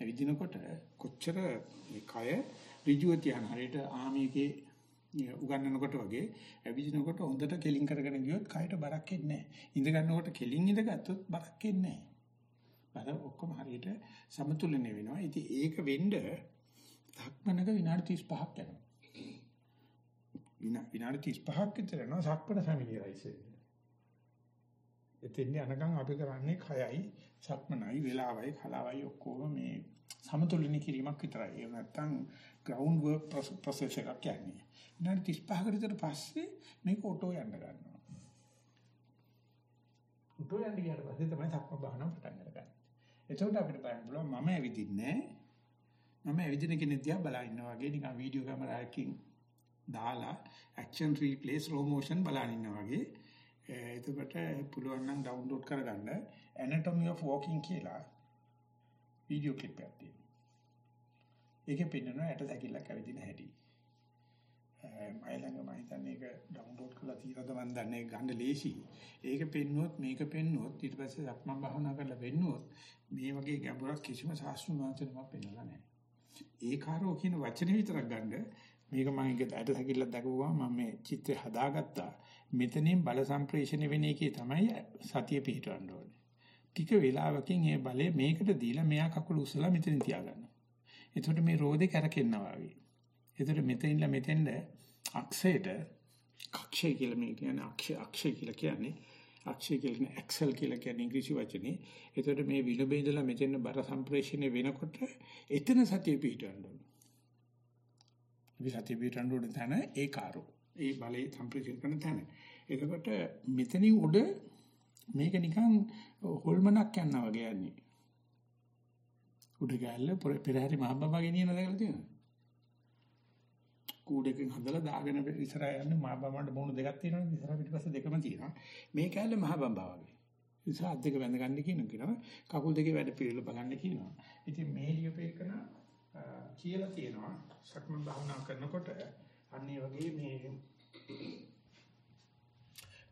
ඇවිදිනකොට කොච්චර මේ කය ඍජුව තියන හරියට ආමියගේ උගන්නනකොට වගේ ඇවිදිනකොට හොඳට කෙලින් කරගෙන ගියොත් කයට බරක් එන්නේ නැහැ. ඉඳ ගන්නකොට කෙලින් ඉඳගත්තොත් බරක් එන්නේ නැහැ. බර ඔක්කොම හරියට සමතුලනය වෙනවා. ඉතින් ඒක වෙන්න ධක්මනක විනාඩි 35ක් යනවා. විනාඩි 35ක් විතර යනවා සක්පන ෆැමිලියරයිස් වෙන්න. එතෙන් යනකම් අපි කරන්නේ කයයි සක්මනයි වෙලාවයි කලාවයි ඔක්කොම මේ සමතුලිත කිරීමක් විතරයි. ඒ නැත්තම් ground work process එකක් කියන්නේ. විනාඩි 35කට විතර පස්සේ මේක ඔටෝ යන්න ගන්නවා. ඔටෝ යන්න ගියාට පස්සේ තමයි සක්ම බහනම් පටන් ගන්න. එතකොට අපිට බලන්න පුළුවන් මම ඇවිදින්නේ මම ඇවිදින කෙනෙක් දිහා බලා ඉන්නවා වගේ නිකන් වීඩියෝ කැමරාවකින් දාලා action replay slow motion බලන ඉන්නවා වගේ. එතකොට පුළුවන් නම් ඩවුන්ලෝඩ් කරගන්න anatomy of walking කියලා වීඩියෝ ක්ලිප් එකක් තියෙනවා. ඒකේ පෙන්වනවා ඇට සැකිල්ලක් ඇවිදින හැටි. මම ළඟ මම හිතන්නේ ඒක ඩවුන්ලෝඩ් කරලා තියෙනවද මන් දන්නේ ගන්න ලේසි. ඒක පෙන්නුවොත් මේක පෙන්නුවොත් ඊට පස්සේ සක්මන් භාවනා කරලා පෙන්නුවොත් මේ වගේ ගැඹුරක් කිසිම ශාස්ත්‍රීය මාතෘකාවක් පෙන්වලා නැහැ. ඒකාරෝ කියන වචනේ විතරක් ගන්න මේක මම එක ඇට සැකිල්ලක් දැකපුවා මම මේ චිත්‍රය හදාගත්තා. මෙතනින් බල සම්ප්‍රේෂණය වෙන එකේ තමයි සතිය පිහිටවන්න ඕනේ. ටික වෙලාවකින් මේ බලය මේකට දීලා මෙයා කකුල උස්සලා මෙතනින් තියාගන්නවා. එතකොට මේ රෝදේ කැරකෙන්නවා වගේ. එතකොට මෙතනින්ලා මෙතෙන්ද අක්ෂයට කක්ෂය කියලා මේ කියන්නේ අක්ෂය අක්ෂය කියලා කියන්නේ අක්ෂය කියන්නේ ඇක්සල් කියලා කියන්නේ ඉංග්‍රීසි වචනේ. එතකොට මේ විලුඹේ ඉඳලා මෙතෙන් බර සම්ප්‍රේෂණය වෙනකොට එතන සතිය පිහිටවන්න ඕනේ. අපි සතිය පිහිටවන්න ඕනේ තැන ඒකාරෝ. ඒ බලේ සම්ප්‍රේෂණය කරන තැන. එතකොට මෙතනින් උඩ මේක නිකන් හොල්මනක් යනවා වගේ යන්නේ. උඩ ගෑල්ල පෙරහැරි මහබ්බා ගෙනියන දැකලා තියෙනවද? කූඩේකින් හදලා දාගෙන ඉස්සරහ යන්නේ මහබ්බාමන්ට බොණු දෙකක් තියෙනවනේ ඉස්සරහ පිටිපස්ස දෙකම තියෙනවා. මේ කෑල්ල මහබ්බා වගේ. නිසා අත් දෙක වැඳ ගන්න කියන කියනවා. කකුල් දෙකේ වැඩ පිළිවෙල බලන්න කියනවා. ඉතින් මේ ලියපේකන කියලා තියෙනවා. සක්මන් භාවනා කරනකොට අන්නේ වගේ මේ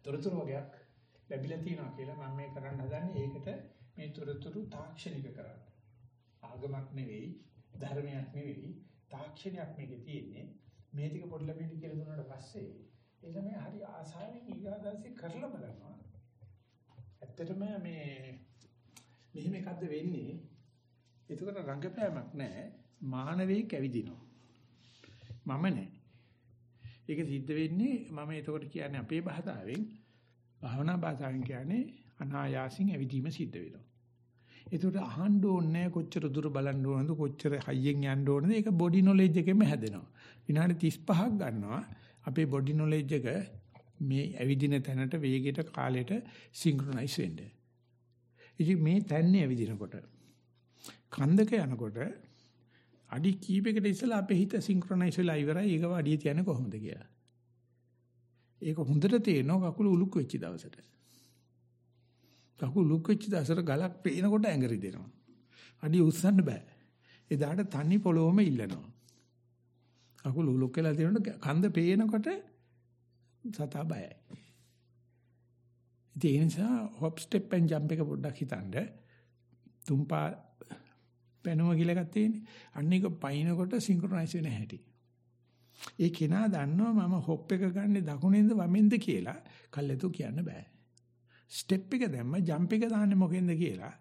තොරතුරු වගේක් ලැබිලා තියෙනවා කියලා මම මේ කරන්න හදන්නේ ඒකට මේ තොරතුරු තාක්ෂණික කරන්න. ආගමක් නෙවෙයි ධර්මයක් නෙවෙයි තාක්ෂණයක් මේකේ තියෙන්නේ. මේ ටික පොඩි ළමයින්ට කියලා දුන්නාට පස්සේ ඒ ළමයි හරි ආසාවෙන් ඊගාදාසේ කරලා බලනවා. ඇත්තටම මේ මෙහෙම එකක්ද වෙන්නේ? එතකොට රංගපෑමක් නැහැ. මානවයෙක් ඇවිදිනවා. මම නෑ. ඒක සිද්ධ වෙන්නේ මම එතකොට කියන්නේ අපේ භාෂාවෙන් භාවනා භාෂාවෙන් කියන්නේ අනායාසින් ඇවිදීම සිද්ධ වෙනවා. ඒකට අහන්න ඕනේ කොච්චර දුර බලන්න ඕනද කොච්චර හයියෙන් යන්න ඕනද ඒක බොඩි නොලෙජ් එකෙම හැදෙනවා. විනාඩි 35ක් ගන්නවා අපේ බොඩි නොලෙජ් එක මේ ඇවිදින තැනට වේගයට කාලයට සින්ක්‍රොනයිස් වෙන්න. ඉතින් මේ තැන්නේ ඇවිදිනකොට කන්දක යනකොට අඩි කීපයකට ඉස්සලා අපේ හිත සින්ක්‍රොනයිස් වෙලා ඉවරයි ඊගව අඩිය තියන්නේ කොහොමද කියලා. ඒක හොඳට තේරෙනවා කකුල උලුක් වෙච්ච දවසට. කකුල උලුක් වෙච්ච දවසට ගලක් පේනකොට ඇඟරි දෙනවා. අඩිය උස්සන්න බෑ. එදාට තනි පොළොවම ඉල්ලනවා. කකුල උලුක් වෙලා තියෙනකොට කන්ද පේනකොට සතා බයයි. ඒ නිසා හොප් ස්ටෙප් and ජම්ප් එක පොඩ්ඩක් හිතන්න. තුම්පා පැනුම කියලා එකක් තියෙන්නේ. අන්න ඒක පයින්නකොට සින්ක්‍රොනයිස් වෙන හැටි. ඒ කෙනා දන්නවා මම හොප් එක ගන්න දකුණෙන්ද වමෙන්ද කියලා කල්ැතු කියන්න බෑ. ස්ටෙප් එක දැම්ම ජම්ප් එක දාන්නේ මොකෙන්ද කියලා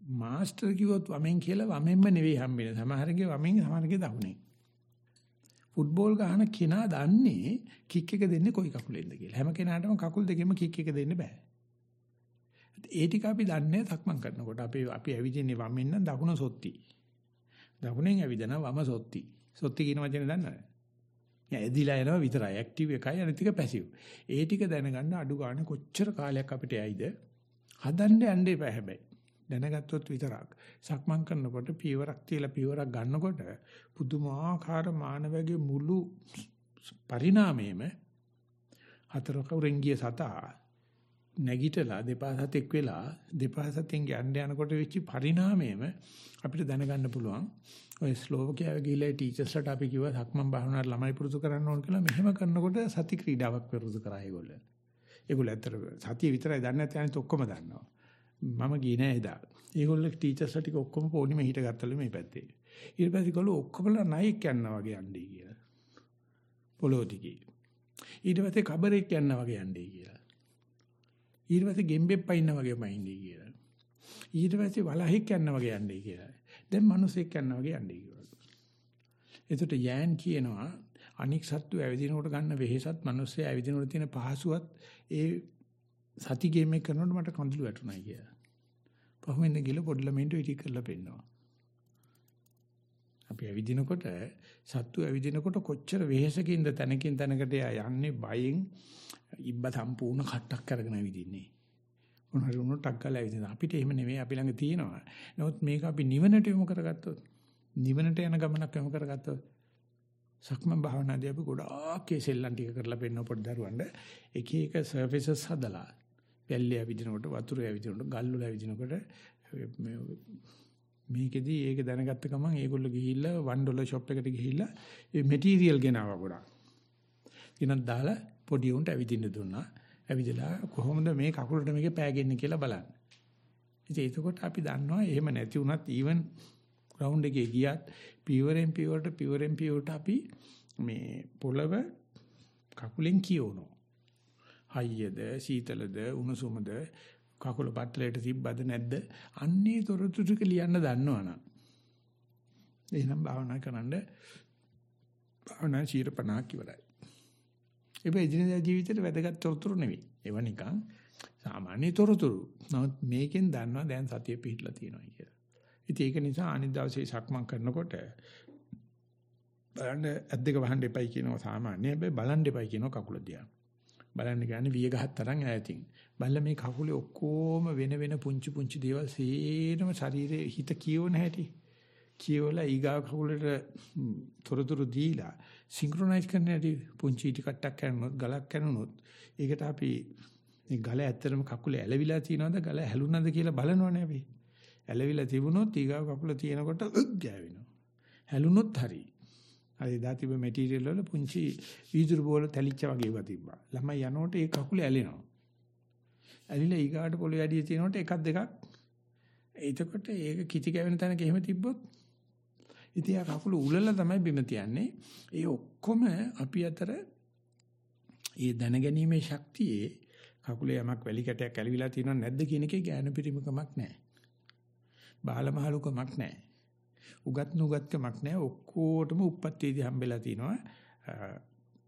මාස්ටර් කිව්වොත් වමෙන් කියලා වමෙන්ම නෙවෙයි හම්බෙන්නේ. සමහරගේ වමෙන් සමහරගේ දකුණෙන්. ෆුට්බෝල් ගහන කෙනා දන්නේ කික් එක දෙන්නේ කොයි කකුලෙන්ද කියලා. හැම කෙනාටම කකුල් දෙකෙන්ම කික් එක දෙන්න බෑ. ඒ ටික අපි දන්නේ සක්මන් කරනකොට. අපි අපි ඇවිදින්නේ වමෙන් නම් දකුණ සොත්ති. දකුණෙන් ඇවිදන වම සොත්ති. සොත්ති කියන වචනේ දන්නවද? යා ඇදිලා යනවා විතරයි. ඇක්ටිව් එකයි අනිත් එක පැසිව්. ඒ ටික දැනගන්න අඩු ගන්න කොච්චර කාලයක් අපිට යයිද? හදන්න යන්න එපා හැබැයි. දැනගත්තොත් විතරක් සක්මන් කරනකොට පියවරක් තියලා පියවරක් ගන්නකොට පුදුමාකාර මානවයේ මුළු පරිණාමයේම හතර කවුරෙන් ගිය සතා නැගිටලා දෙපා සතෙක් වෙලා දෙපා සතෙන් යන්න යනකොට වෙච්ච පරිණාමයේම අපිට දැනගන්න පුළුවන් ඔය ස්ලෝවකියාවේ ගිහිල්ලා ටීචර්ස්ලාට අපි කිව්වා සක්මන් භාවනාවට ළමයි පුරුදු කරන්න ඕන කියලා මෙහෙම කරනකොට සති ක්‍රීඩාවක් පුරුදු කරා ඒගොල්ලෝ. ඒගොල්ලෝ ඇත්තට සතිය විතරයි දන්නේ නැත්නම් අනිත් ඔක්කොම දන්නවා. මම ගියේ නෑ එදා. ඒගොල්ලෝ ටීචර්ස්ලා ටික ඔක්කොම පොඩිම හිට ගත්තලු මේ පැත්තේ. ඊට පස්සේ ගොල්ලෝ ඔක්කොමලා නයික් යනවා වගේ යන්නේ කියලා. පොළොව දිගේ. ඊට පස්සේ කබරෙක් යනවා වගේ යන්නේ කියලා. ඊට පස්සේ ගෙම්බෙප්පා ඉන්න වගේම ඉන්නේ කියලා. ඊට පස්සේ වලහෙක් යනවා වගේ යන්නේ කියලා. දැන් මිනිස්සෙක් යනවා වගේ යන්නේ කියලා. එතකොට යෑන් කියනවා අනික් සත්තු ඇවිදිනකොට ගන්න වෙහෙසත් මිනිස්සු ඇවිදිනකොට තියෙන පහසුවත් ඒ සති ගේම් එක කරනකොට මට කඳුළු වැටුණා කියලා. පහුවෙන්ද ගිල පොඩි ළමයින්ට ඉටි කරලා පෙන්නනවා. අපි ඇවිදිනකොට සත්තු ඇවිදිනකොට කොච්චර වෙහෙසකින්ද තැනකින් තැනකට යන්නේ බයෙන් ඉබ්බ සම්පූර්ණ කට්ටක් කරගෙන ඇවිදින්නේ. මොනවාරි උනොත් ටක් ගාලා ඇවිදින. අපිට එහෙම නෙමෙයි අපි ළඟ තියෙනවා. නමුත් මේක අපි නිවනට යොමු කරගත්තොත් නිවනට යන ගමනක් යොමු කරගත්තොත් සක්මන් භාවනාදී අපි ගොඩාක් ඒ සෙල්ලම් ටික කරලා පෙන්නන පොඩි දරුවන්ට එක එක සර්ෆේසස් හදලා වැල්ලේ ඇවිදිනකොට වතුරේ ඇවිදිනකොට ගල් වල ඇවිදිනකොට මේකෙදි ඒක දැනගත්ත ගමන් ඒගොල්ලෝ ගිහිල්ලා 1 ඩොලර් ෂොප් එකට ගිහිල්ලා ඒ මෙටීරියල් ගෙනාවා ගොඩාක්. ඊනත් දාලා පොඩි උන්ට ඇවිදින්න දුන්නා. ඇවිදලා කොහොමද මේ කකුලට මේක පෑගෙන්නේ කියලා බලන්න. ඉතින් එතකොට අපි දන්නවා එහෙම නැති වුණත් ඊවන් ග්‍රවුන්ඩ් එකේ ගියත් පියවරෙන් පියවරට පියවරෙන් පියවරට අපි මේ පොළව කකුලෙන් කියවනවා. හයියද සීතලද උණුසුමද කකුල පටලයට තිබ්බද නැද්ද අන්නේ තොරතුරු ටික ලියන්න දන්නවනම් එහෙනම් භාවනා කරන්න භාවනා 50ක් ඉවරයි. ඒ වෙදිනදා ජීවිතේට වැදගත් තොරතුරු නෙවෙයි. ඒවා නිකන් සාමාන්‍ය තොරතුරු. නමුත් මේකෙන් දන්නවා දැන් සතිය පිහිටලා තියෙනවා කියලා. ඉතින් ඒක නිසා අනිත් දවසේ සක්මන් කරනකොට බලන්න ඇද්දක වහන්න එපයි කියනවා සාමාන්‍ය. හැබැයි බලන්න එපයි කියනවා කකුල දිහා. බලන්න කියන්නේ විය ගහක් තරම් ඈතින්. බලලා මේ කකුලේ ඔක්කොම වෙන වෙන පුංචි පුංචි දේවල් සේරම ශරීරයේ හිත කියවන හැටි. කියවලා ඊගා කකුලට තොරතුරු දීලා සින්ක්‍රොනයිස් කරන්න හැටි පුංචි ඉටි කට්ටක් කරනොත් ගලක් කරනොත් ඒකට අපි මේ ගල ඇත්තටම කකුලේ ඇලවිලා තියනවද ගල හැලුණාද කියලා බලනවනේ අපි. ඇලවිලා තිබුණොත් ඊගා කකුල තියෙනකොට ගෑවෙනවා. හැලුණොත් හරි. අර එදා තිබ්බ මැටීරියල් වල පුංචි වීදුරු බෝල තැලිච්ච වගේ ඒවා තිබ්බා. ළමයි යනකොට ඒ කකුල ඇලෙනවා. ඇලිලා ඊගාට පොළොවේ ඇඩිය තියෙනකොට එකක් දෙකක් එතකොට ඒක කිචි කැවෙන තැනක එහෙම තිබ්බොත් ඉතින් ආ කකුල උලලා තමයි බිම තියන්නේ. ඒ ඔක්කොම අපි අතර ඒ දැනගැනීමේ ශක්තියේ කකුලේ යමක් වැලි කැටයක් ඇලවිලා තියෙනව නැද්ද කියන එකේ ඥාන පිරිමකමක් නැහැ. බාලමහලුකමක් නැහැ. උගත් නුගත්කමක් නැහැ. ඔක්කොටම උප්පත්තියේදී හම්බෙලා තිනවා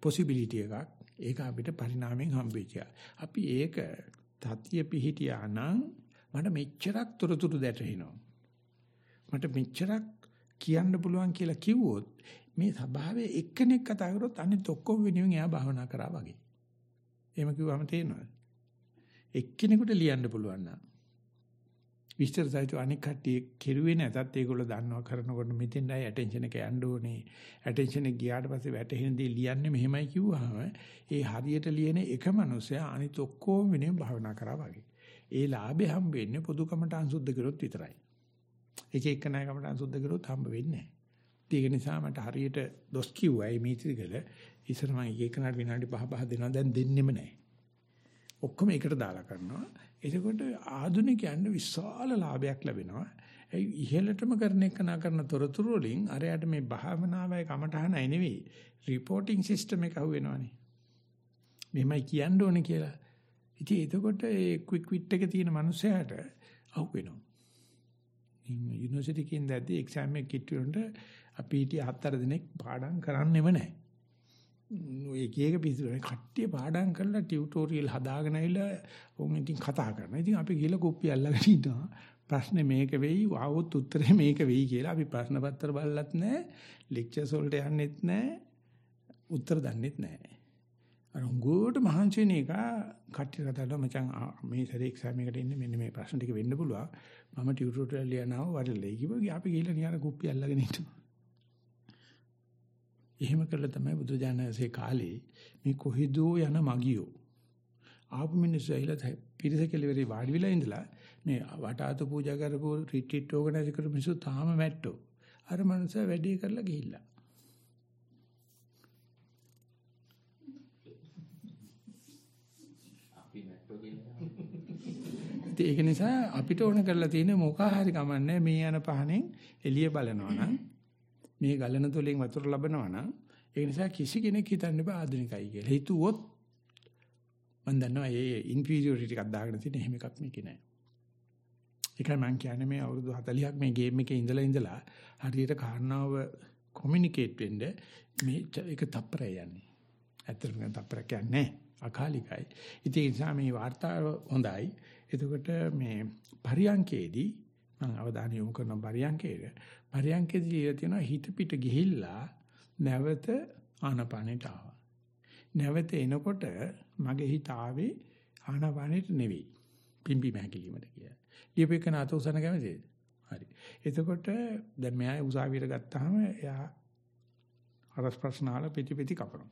possibility එකක්. ඒක අපිට පරිණාමයෙන් හම්බෙච්ච. අපි ඒක තතිය පිහිටියා නම් මට මෙච්චරක් තොරතුරු දැටෙනවා. මට මෙච්චරක් කියන්න පුළුවන් කියලා කිව්වොත් මේ ස්වභාවයේ එක්කෙනෙක් කතා කරොත් අනිත් ඔක්කොම වෙනුවෙන් එයා භාවනා කරා වගේ. එහෙම කිව්වම තේරෙනවද? එක්කෙනෙකුට ලියන්න පුළුවන් නම් විස්තර සහිතව අනික් කට්ටිය කෙරුවේ නැතත් ඒගොල්ලෝ දන්නවා කරනකොට මෙතෙන්ඩයි ඇටෙන්ෂන් එක යන්න ඕනේ. ඇටෙන්ෂන් එක ගියාට පස්සේ වැටහෙන දේ ලියන්නේ මෙහෙමයි කිව්වහම ඒ හරියට ලියන එක මනුස්සයා අනිත් ඔක්කොම වෙනුවෙන් භාවනා කරා වගේ. ඒ ලාභය හම්බ වෙන්නේ පොදුකමට අංශුද්ධ කරොත් විතරයි. එක එක නායකමට අංශුද්ධ කරොත් හම්බ වෙන්නේ නැහැ. ඒක නිසා මට හරියට දොස් කිව්වා මේ මිත්‍රිගල ඉස්සර මම එක එකනට විනාඩි 5 5 දෙනවා දැන් දෙන්නෙම නැහැ. ඔක්කොම එකට දාලා කරනවා. එතකොට ආධුනිකයන්ට විශාල ලාභයක් ලැබෙනවා. ඒ ඉහෙලටම කරන එක නා කරන තොරතුරු වලින් අරයට මේ භාවනාවයි කමටහනයි නෙවෙයි රිපෝටිං සිස්ටම් එක අහුවෙනවනේ. මෙහෙමයි කියන්න ඕනේ කියලා. ඉතින් එතකොට ඒ ක්වික් විට් එක තියෙන මනුස්සයාට අහුවෙනවා. යුනිවර්සිටි එකෙන් දැද්දි එක්සෑම් එක කිට්ටුවන්ට අපි හිටිය හතර දිනක් පාඩම් කරන්නෙම නැහැ. ඔය එක එක පිස්සුනේ කට්ටිය පාඩම් කරලා ටියුටෝරියල් හදාගෙන ඇවිල්ලා උන් ඉතින් කතා කරනවා. ඉතින් අපි ගිහලා කුප්පි අල්ලගෙන ඉන්නවා. ප්‍රශ්නේ මේක වෙයි, ආවොත් උත්තරේ මේක වෙයි කියලා අපි ප්‍රශ්න පත්‍ර බලලත් නැහැ, ලෙක්චර්ස් වලට යන්නෙත් නැහැ, උත්තර දන්නෙත් නැහැ. අර උගෝට මහන්සි වෙන එක කට්ටිය කතාවල මචං මේ සැරේ එක්සෑම් එකට ඉන්නේ මෙන්න මේ ප්‍රශ්න ටික වෙන්න පුළුවන්. මම ටියුටෝරියල් ලියනවා වරලයි කිව්වා. අපි ගිහලා නියර කුප්පි අල්ලගෙන ඉන්නවා. එහෙම කළා තමයි බුදුජානකසේ කාලේ මේ කොහෙදෝ යන මගියෝ ආපු මිනිස්සු ඇවිල්ලා පිරිස කෙලවරේ වාඩි වෙලා ඉඳලා මේ වටාතු පූජා කරපු රිට්‍රීට් ඕගනයිස් කරපු මිනිස්සු තාම මැට්ටෝ අර මනුස්සයා වැඩේ කරලා ගිහිල්ලා ඉතින් ඒක නිසා අපිට ඕන කරලා තියෙන්නේ මොකා හරි ගමන්නේ මේ යන පහනෙන් එළිය බලනවා නම් මේ ගලන තුලින් වතුර ලබනවා නම් ඒ නිසා කිසි කෙනෙක් හිතන්න බෑ ආධුනිකයි කියලා. හිතුවොත් මම දන්නවා ඒ ඉන්ෆීරියොරිටි ටිකක් දාගෙන තියෙන එහෙම එකක් මේකේ නෑ. ඒකයි මම කියන්නේ මේ අවුරුදු 40ක් මේ ගේම් එකේ ඉඳලා ඉඳලා හරියට කාරණාව කොමියුනිකේට් වෙන්න මේ ඒක තප්පරය යන්නේ. ඇත්තටම තප්පරයක් යන්නේ අකාලිකයි. ඉතින් ඒ නිසා මේ වார்த்தාව හොඳයි. එතකොට මේ පරියංකේදී මම අවධානය යොමු කරන පරියංකේට පරියංකේදී තියෙනවා හිත පිට ගිහිල්ලා නැවත ආනපානෙට ආවා. නැවත එනකොට මගේ හිත ආවේ ආනපානෙට නෙවෙයි. පිම්බි මහැකිලිමට කියලා. ලියපෙකන අත උසන කැමතිද? හරි. එතකොට දැන් මෙයා උසාවියට ගත්තාම එයා අරස් ප්‍රශ්න අහලා පිටි පිටි කපනවා.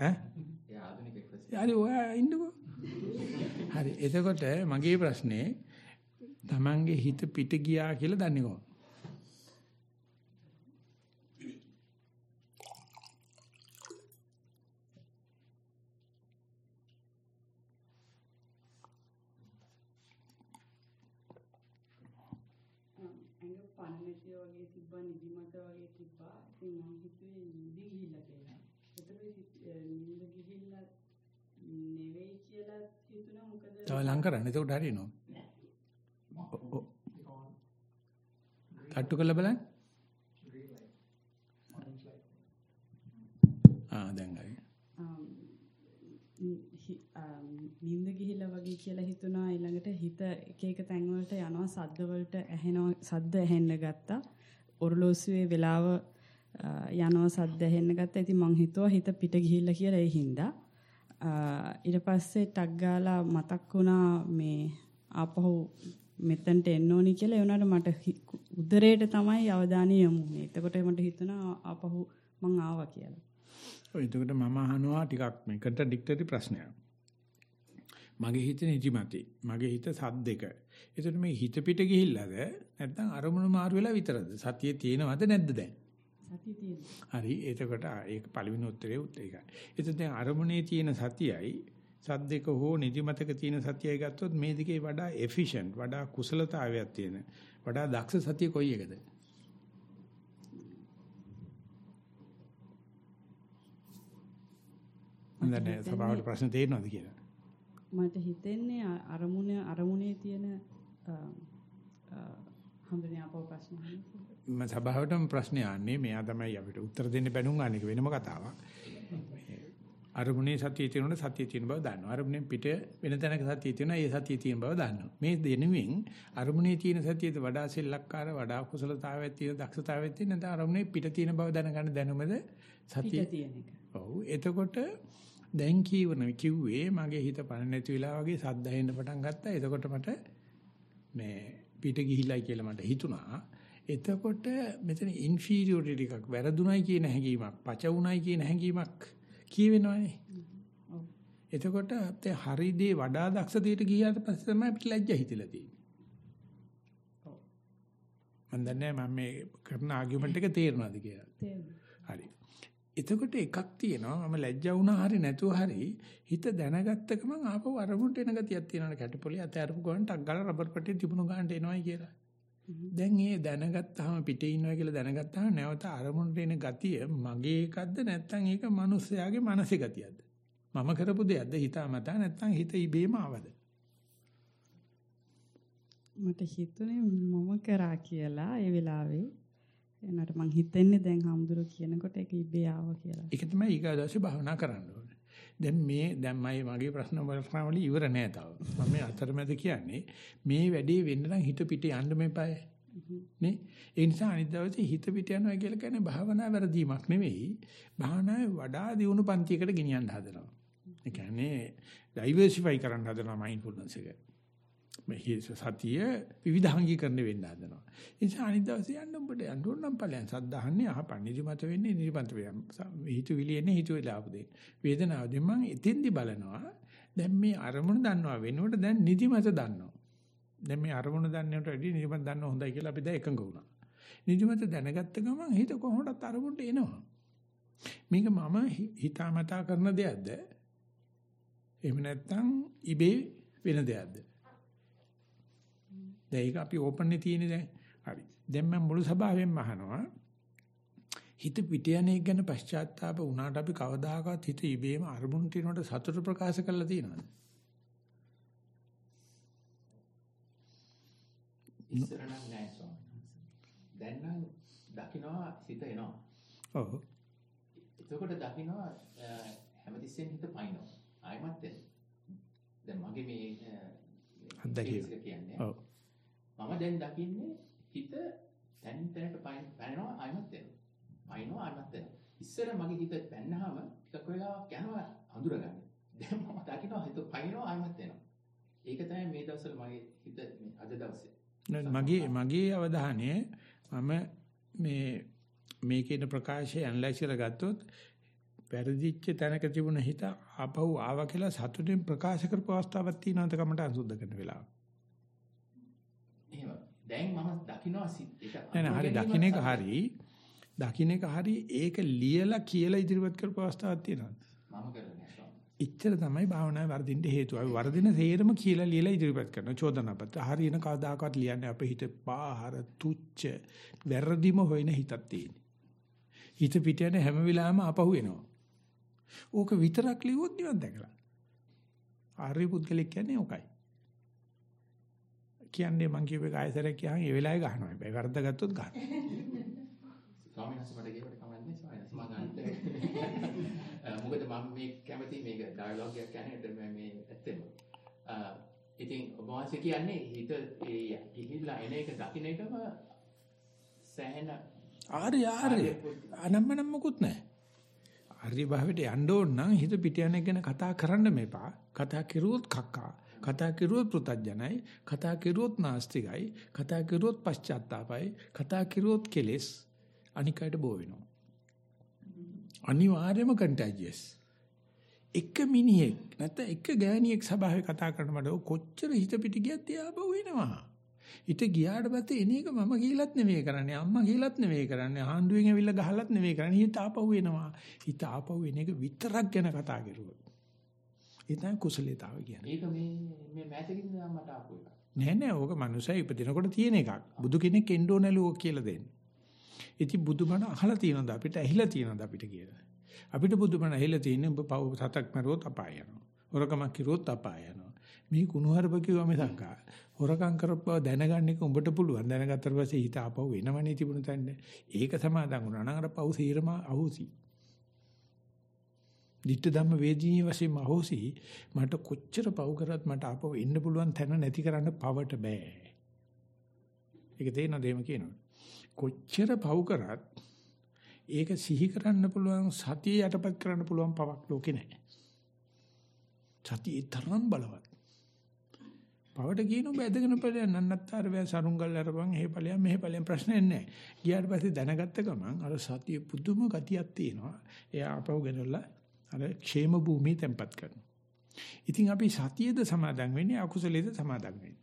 ඈ? එයා ආධුනික එක්ස්ප්‍රෙස්. හරි ඔයා ඉන්නකෝ. හරි. එතකොට මගේ ප්‍රශ්නේ Tamange හිත පිට ගියා කියලා දන්නේ කොහොමද? තිබ්බා නිදිමත වගේ තිබ්බා. ඉතින් මම හිතුවේ නිදි ගිහිල්ලා කියලා. ඒතකොට නිද ගිහිල්ලා නෙවෙයි කියලා හිතුණා මොකද තව ලං කරන්න. එතකොට හරියනවා. තට්ටු කරලා බලන්න. ආ දැන් හරි. නිින්ද ගිහිලා වගේ කියලා හිතුණා ඊළඟට හිත එක එක තැන් වලට යනවා සද්ද වලට ඇහෙනවා සද්ද ඇහෙන්න ගත්තා ඔරලෝසුවේ වෙලාව යනවා සද්ද ඇහෙන්න ගත්තා ඉතින් මං හිතුවා හිත පිට ගිහිල්ලා කියලා ඒ හින්දා ඊට පස්සේ ටක් ගාලා මතක් වුණා මේ ආපහු මෙතනට එන්න ඕනි කියලා ඒ වුණාට මට උදරයට තමයි අවධානය යොමු වුනේ. එතකොට මට හිතුණා ආපහු මං ආවා කියලා. ඔය එතකොට මම අහනවා ටිකක් මේ කන්ට්‍රඩික්ටරි ප්‍රශ්නයක්. මගේ හිත නිදිමතයි. මගේ හිත සද්දෙක. එතකොට මේ හිත පිට ගිහිල්ලාද නැත්නම් අරමුණු මාරු වෙලා විතරද? සතියේ තියෙනවද නැද්ද දැන්? සතිය තියෙනවා. හරි. එතකොට ඒක පළවෙනි උත්තරේ උත්තර ඒකයි. එතකොට දැන් අරමුණේ තියෙන සතියයි සද්දෙක හෝ නිදිමතක තියෙන සතියයි ගත්තොත් මේ දෙකේ වඩා එෆිෂන්ට් වඩා කුසලතාවයක් තියෙන වඩා දක්ෂ සතිය කොයි එකද? දන්නේ සභාවට ප්‍රශ්න තේරෙනවද කියලා. මට හිතෙන්නේ අරමුණ අරමුණේ තියෙන හඳුනේ අපෝ ප්‍රශ්න මම සභාවටම ප්‍රශ්න යන්නේ මෙයා තමයි අපිට උත්තර දෙන්න බැනුම් ගන්න එක වෙනම කතාවක්. අරමුණේ සතිය තියෙනකොට සතිය තියෙන බව දන්නවා. අරමුණෙන් පිට වෙන තැනක සතිය තියෙනවා. ඒ සතිය තියෙන බව දන්නවා. මේ දෙනුවෙන් අරමුණේ තියෙන සතියද වඩා සෙල්ලක්කාර වඩා කුසලතාවයක් තියෙන දක්ෂතාවයක් තියෙන නැත්නම් අරමුණේ පිට තියෙන බව දැනගන්න දැනුමද සතිය තියෙන එක. ඔව්. එතකොට දැන් කියවන කිව්වේ මගේ හිත පණ නැති වෙලා වගේ සද්ද ඇහෙන්න පටන් ගත්තා. එතකොට මට මේ පිට ගිහිල්ලයි කියලා මට හිතුණා. එතකොට මෙතන ඉන්ෆීරියොරිටි එකක් වැරදුණයි කියන හැඟීමක්, පච උණයි කියන හැඟීමක් කියවෙනවනේ. එතකොට අපේ හරි දේ වඩා දක්ෂ දෙයට ගියාට පස්සේ තමයි අපිට ලැජ්ජා හිතලා තියෙන්නේ. මම දන්නේ මම මේ කරන ආගියුමන්ට් එක තේරෙනවද කියලා. තේරෙනවා. හරි. එතකොට එකක් තියෙනවා මම ලැජ්ජා වුණා හරි නැතුව හරි හිත දැනගත්ත ගමන් ආපහු අරමුණට එන ගතියක් තියෙනවා කැටපොලේ අතෑරපු ගමන් ටක් ගාලා රබර් පටිය තිබුණු ගානට එනවයි කියලා. දැන් ඒ දැනගත්තාම පිටේ ඉන්නවා කියලා දැනගත්තාම නැවත අරමුණට එන ගතිය මගේ එකක්ද නැත්නම් ඒක මිනිස්යාගේ මානසික ගතියක්ද? මම කරපු දෙයක්ද හිතාමතා නැත්නම් හිත ඉබේම ආවද? මට හිතුනේ මම කරා කියලා ඒ වෙලාවේ. එනට මං හිතන්නේ දැන් හම්දුර කියනකොට ඒක ඉබේ ආවා කියලා. ඒක තමයි ඊගාදවසේ භාවනා කරන්න ඕනේ. දැන් මේ දැන් මයි මගේ ප්‍රශ්න වල ඉවර නෑ තාම. මම මේ අතරමැද කියන්නේ මේ වැඩේ වෙන්න නම් හිත පිට යන්න මේපය. නේ? ඒ නිසා අනිත් දවසේ හිත පිට යනවා කියලා කියන්නේ භාවනා වැරදීමක් නෙවෙයි. භාවනාවේ වඩා දියුණු පන්තියකට ගෙනියන්න හදනවා. ඒ කියන්නේ ඩයිවර්සිෆයි කරන්න හදනවා මයින්ඩ්ෆුල්නස් එක. මේ සතිය විවිධාංගීකරණය වෙන්න හදනවා. ඒ නිසා අනිත් දවසේ යන්න ඔබට යන්න ඕන නම් ඵලයන් සද්ධාහන්නේ අහපන් නිදිමත වෙන්නේ නිදිමත වෙනවා. හිතුවිලි එන්නේ හිතුවිලි ආපදේ. වේදනාවදී මම එතෙන්දි බලනවා. දැන් මේ අරමුණ දන්නවා වෙනකොට දැන් නිදිමත දන්නවා. දැන් මේ අරමුණ දන්නවට වැඩිය නිදිමත දන්න හොඳයි කියලා අපි දැන් එකඟ වුණා. නිදිමත දැනගත්ත ගමන් හිත කොහොමදත් අරමුණට එනවා. මේක මම හිතාමතා කරන දෙයක්ද? එහෙම නැත්නම් ඉබේ වෙන දෙයක්ද? දැන් ඒක අපි ඕපන් නේ තියෙන්නේ දැන්. හරි. දැන් මම මුළු සභාවෙන්ම අහනවා. හිත පිට යන එක ගැන පශ්චාත්තාප වුණාට අපි කවදාකවත් හිත ඉබේම අරමුණු තිනවට සතුට ප්‍රකාශ කරලා තියෙනවද? ඉස්සර නම් නෑ ස්වාමීන් වහන්සේ. දැන් නම් දකින්නවා හිත එනවා. ඔව්. එතකොට දකින්නවා හැමතිස්සෙම හිත පයින්නවා. ආයමත් එන. දැන් මගේ මේ අත්දැකීම. කියන්නේ. ඔව්. මම දැන් දකින්නේ හිත තැන් තැනට පැනනවා ආයමත් එනවා. පයින්නවා ආයමත් එනවා. ඉස්සර මගේ හිත පැන්නාම ටිකක් වෙලාවක් යනවා අඳුරගන්න. දැන් මම දකින්නවා හිත පයින්නවා ආයමත් එනවා. ඒක තමයි මේ දවස්වල මගේ හිත මේ අද දවසේ මගේ මගේ අවධානය මම මේ මේකේන ප්‍රකාශය ඇනලයිස් කරලා ගත්තොත් පෙරදිච්ච තැනක තිබුණ හිත ආපහු ආවා කියලා සතුටින් ප්‍රකාශ කරපු අවස්ථාවක් තියෙනවද කමට අසුද්ධ කරන වෙලාව. දැන් මම දකින්නවා සිත් එක. නෑ හරි දකින්න එක හරි. දකින්න එක හරි ඒක ලියලා කියලා ඉදිරිපත් කරපු අවස්ථාවක් තියෙනවද? මම කරන්නේ ඉච්ඡර තමයි භාවනාවේ වර්ධින්න හේතුව. අපි වර්ධින සේරම කියලා ලියලා ඉදිරිපත් කරන චෝදනාපත්. හරියන කවදාකවත් ලියන්නේ අපේ හිත පාහර තුච්ච වැරදිම හොයන හිතක් තියෙන්නේ. හිත පිට යන හැම වෙලාවෙම අපහු වෙනවා. ඕක විතරක් ලියුවොත් නිවන් දැකලා. ආර්ය පුද්ගලෙක් කියන්නේ ඕකයි. කියන්නේ මං කියපේ කායසරයක් කියහන් ඒ වෙලාවේ ගහනවා. හැබැයි වරද්ද ගත්තොත් ගන්න. ස්වාමීන් වහන්සේ මට කියවට කමන්නේ ස්වාමීන් වහන්සේ මම මොකද මම මේ කැමති මේක ඩයලොග් එකක් යන්නේ මේ ඇත්තෙම. ඉතින් ඔබ වහන්සේ කියන්නේ හිත ඒ ගිහිල්ලා එන එක දකින්න එකම සෑහෙන ආර්ය ආර්ය අනම්මනම් මොකුත් නැහැ. ආර්ය භාවයට යන්න ඕන නම් හිත පිට යන ගැන කතා කරන්න මේපා. කතා කෙරුවොත් කක්කා. කතා කෙරුවොත් පෘතජනයි. කතා කෙරුවොත් නාස්තිකයි. කතා කෙරුවොත් පශ්චාත්තාපයි. කතා කෙරුවොත් කෙලෙස් අනිකයට බෝ වෙනවා. අනිවාර්යයෙන්ම කන්ටැජියස්. එක මිනිහෙක් නැත්නම් එක ගෑණියෙක් සභාවේ කතා කරන මට කොච්චර හිත පිට ගියත් එයා බව වෙනවා. හිත ගියාට පස්සේ එන එක මම කියලාත් නෙවෙයි කරන්නේ අම්මා කියලාත් නෙවෙයි කරන්නේ ආණ්ඩුවෙන් ඇවිල්ලා ගහලත් නෙවෙයි කරන්නේ හිත ආපහු එනවා. හිත ආපහු එන එක විතරක් ගැන කතා කරුවොත්. ඒ තමයි කුසලතාව කියන්නේ. ඒක මේ මේ මෑතකින් මට ආපු එකක්. නෑ නෑ ඕක මනුස්සය ඉපදිනකොට තියෙන එකක්. බුදු කෙනෙක් එන්න ඕනලු කියලා දෙන්නේ. ඉතින් බුදුබණ අහලා තියෙනවද අපිට ඇහිලා තියෙනවද අපිට කියලා. අපිට බුදුබණ ඇහිලා තියෙන්නේ ඔබ පව සතක් මරුවොත් අපාය යනවා. හොරකමක් කිරුවොත් අපාය යනවා. මේ කුණුහරුප කිව්වා මිසක් හොරකම් කරපුවා දැනගන්න එක උඹට පුළුවන්. දැනගත්තට පස්සේ හිත ආපහු වෙනවනේ තිබුණ තැන්නේ. ඒක සමාදන් වුණා නම් අර පව් සීරම අහෝසි. Ditta ධම්ම වේදීනී වශයෙන් අහෝසි මට කොච්චර පව් කරත් මට ආපහු එන්න පුළුවන් තැන නැති කරන්න පවට බෑ. ඒක තේරෙනවද එහෙම කියනවනේ. කොච්චර පව් කරත් ඒක සිහි කරන්න පුළුවන් සතිය යටපත් කරන්න පුළුවන් පවක් ලෝකේ නැහැ. සතිය තරම් බලවත්. පවට කියන ඔබ ඇදගෙන ඵලයන් නන්නත්තර වේ සරුංගල් අරපන් එහෙ ඵලයන් මෙහෙ ඵලයන් ප්‍රශ්නේ නැහැ. ගියාට පස්සේ දැනගත්ත ගමන් අර සතිය පුදුම ගතියක් තියෙනවා. එයා අපව ගෙනල්ලා අර ക്ഷേම භූමිය තැම්පත් කරනවා. ඉතින් අපි සතියේද සමාදන් වෙන්නේ අකුසලයේද සමාදන් වෙන්නේ.